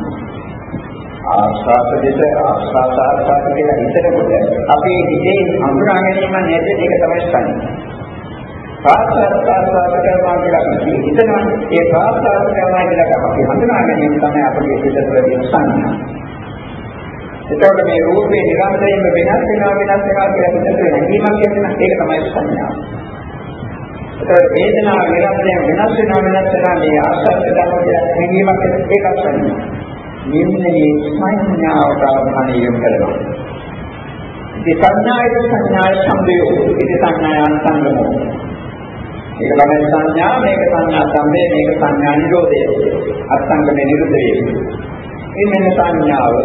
ආස්වාද දෙස ආස්වාද ආස්වාද කියලා හිතනකොට අපේ හිතේ අඳුරා ගැනීම නේද ඒක තමයි සංඥා. ප්‍රාස්වාද ප්‍රාස්වාද කරනවා කියලා අපි හිතනවා ඒ ප්‍රාස්වාද කරනවා කියලා අපි හඳුනා ගැනීම තමයි අපේ හිත තුළ තියෙන සංඥා. එතකොට මේ රූපේ නිරන්තරයෙන්ම වෙනස් වෙනවා වෙනස් වෙනවා කියලා හිතට නැගීමක් කියනවා ඒක තමයි සංඥාව. එතකොට වේදනාව නිරන්තරයෙන් වෙනස් වෙනවා වෙනස් වෙනවා මේ ආස්වාද ධර්ම කියලා හැඟීමක් ඒකක් සංඥා. මෙන්න මේ සංඥාවට අවධානය යොමු කරනවා. ඉතින් සංඥායක සංඥාය සම්බයෝ ඉතින් සංඥායන් සංගමෝ. ඒක තමයි සංඥා මේක සංඥා සම්බේ මේක සංඥා නිරෝධය. අත්ංගමේ නිරුද්ධ වේ. මේ මෙන්න සංඥාව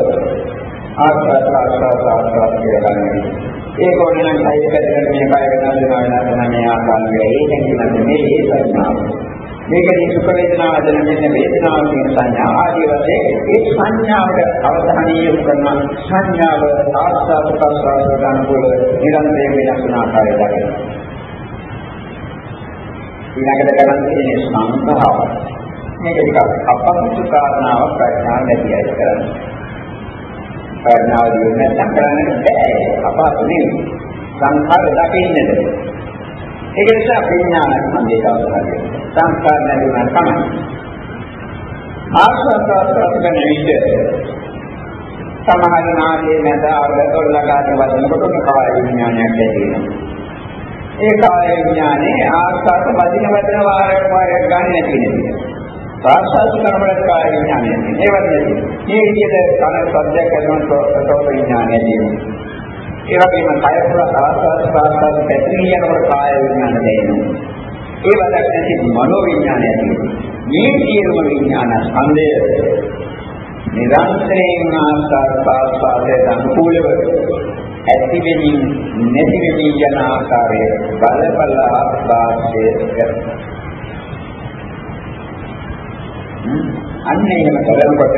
ආස්වාද ආස්වාද ආස්වාද කියලා ගන්නවා. ඒක ඕනනම් කයි පැත්තට මේ කය වෙනස් වෙනවා වෙනස් වෙනවා මේ ආකාරයේ ඒකෙන් කියන්නේ මේ සංඥාව. මේකේ සුඛ වේදනාව දැන මෙන්න වේදනාව කියන සංඥා ආදී වශයෙන් ඒ සංඥාවට අවධානය යොමු කරන සංඥාව ආස්වාද ප්‍රසවාස ගන්නකොට නිරන්තරයෙන් වෙනස් වෙන ආකාරය දකිනවා. ඊළඟට කරන්න තියෙන්නේ සංඛාව. මේක ටිකක් අපහසු කාරණාවක් ප්‍රඥාව නැති අය කරන්නේ. ප්‍රඥාව දියුණු නැත්නම් කරන්න බෑ. අපහසු නෙවෙයි. සංඛාර දකින්නද. ඒක නිසා විඥාන සම්දේක අවස්ථාවේ සංස්කාර නැතිවම තමයි. ආස්වාදයෙන් විට සමහර නාමයේ නැද අවතොල් ලගාට වදනකොට කාය විඥානයක් ඇති වෙනවා. ඒ කාය විඥානේ ආස්වාද වදින වදින වාරයක් වාරයක් ගන්න නැති වෙනවා. ප්‍රාසාද කරමලට කාය විඥානය ඒ වගේ. මේ විදිහට කන සබ්ජෙක්ට් කරනකොට සෝත විඥානය තියෙනවා ඒ වගේම කය පුර ආස්වාද ප්‍රාසාද පැතිරී යනකොට කාය විඥානය දැනෙනවා. ඒ වදක් නැති මනෝ විඥානය තියෙනවා මේ සියලුම විඥාන ස්කන්ධය නිරන්තරයෙන් ආස්වාද ප්‍රාසාදයට අනුකූලව ඇති වෙමින් නැති වෙමින් යන ආකාරය බලපලා වාස්ය කරනවා අන්න එහෙම කරනකොට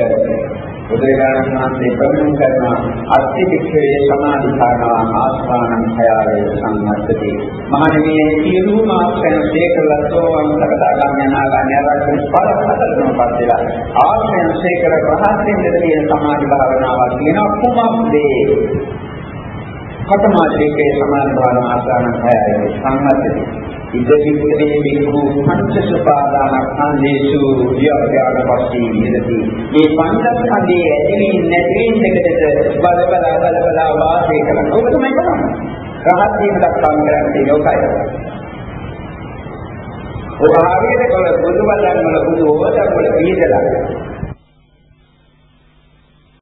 බුදුරජාණන් වහන්සේ ප්‍රගුණ කරන අත්ති වික්ෂයේ සමාධි කාරණා ආස්වානං khයාවේ සම්මත්තති මහණෙනි සියලුම ආශ්‍රයන් සේකලතෝවන් සකදාගාමී අනාගාමී අරහත් පරපතලම පස්සෙලා ආශ්‍රයන් සේකර රහතෙන් දෙතිය සමාධි භාවනාවක් කියන කුමක්දේ? කතමාත්‍රිකේ සමාධි භාවනා ආස්වානං khයාවේ සම්මත්තති ඉදිරිපිටේ බිකු පංචසපාදානස්කන්ධේසු විද්‍යාවටපස්සේ විහෙදති මේ පංචස්කන්ධයේ ඇතිවීම නැතිවීම දෙකට බල බල බල බල වාසය කරන ඔබ තමයි කරන්නේ. රහත් වීම දක්වා කරන්නේ ලෝකය ඔබ ආවිද කොළ බුදු බලන් වල බුදු ඕදක් වල පිළිදලා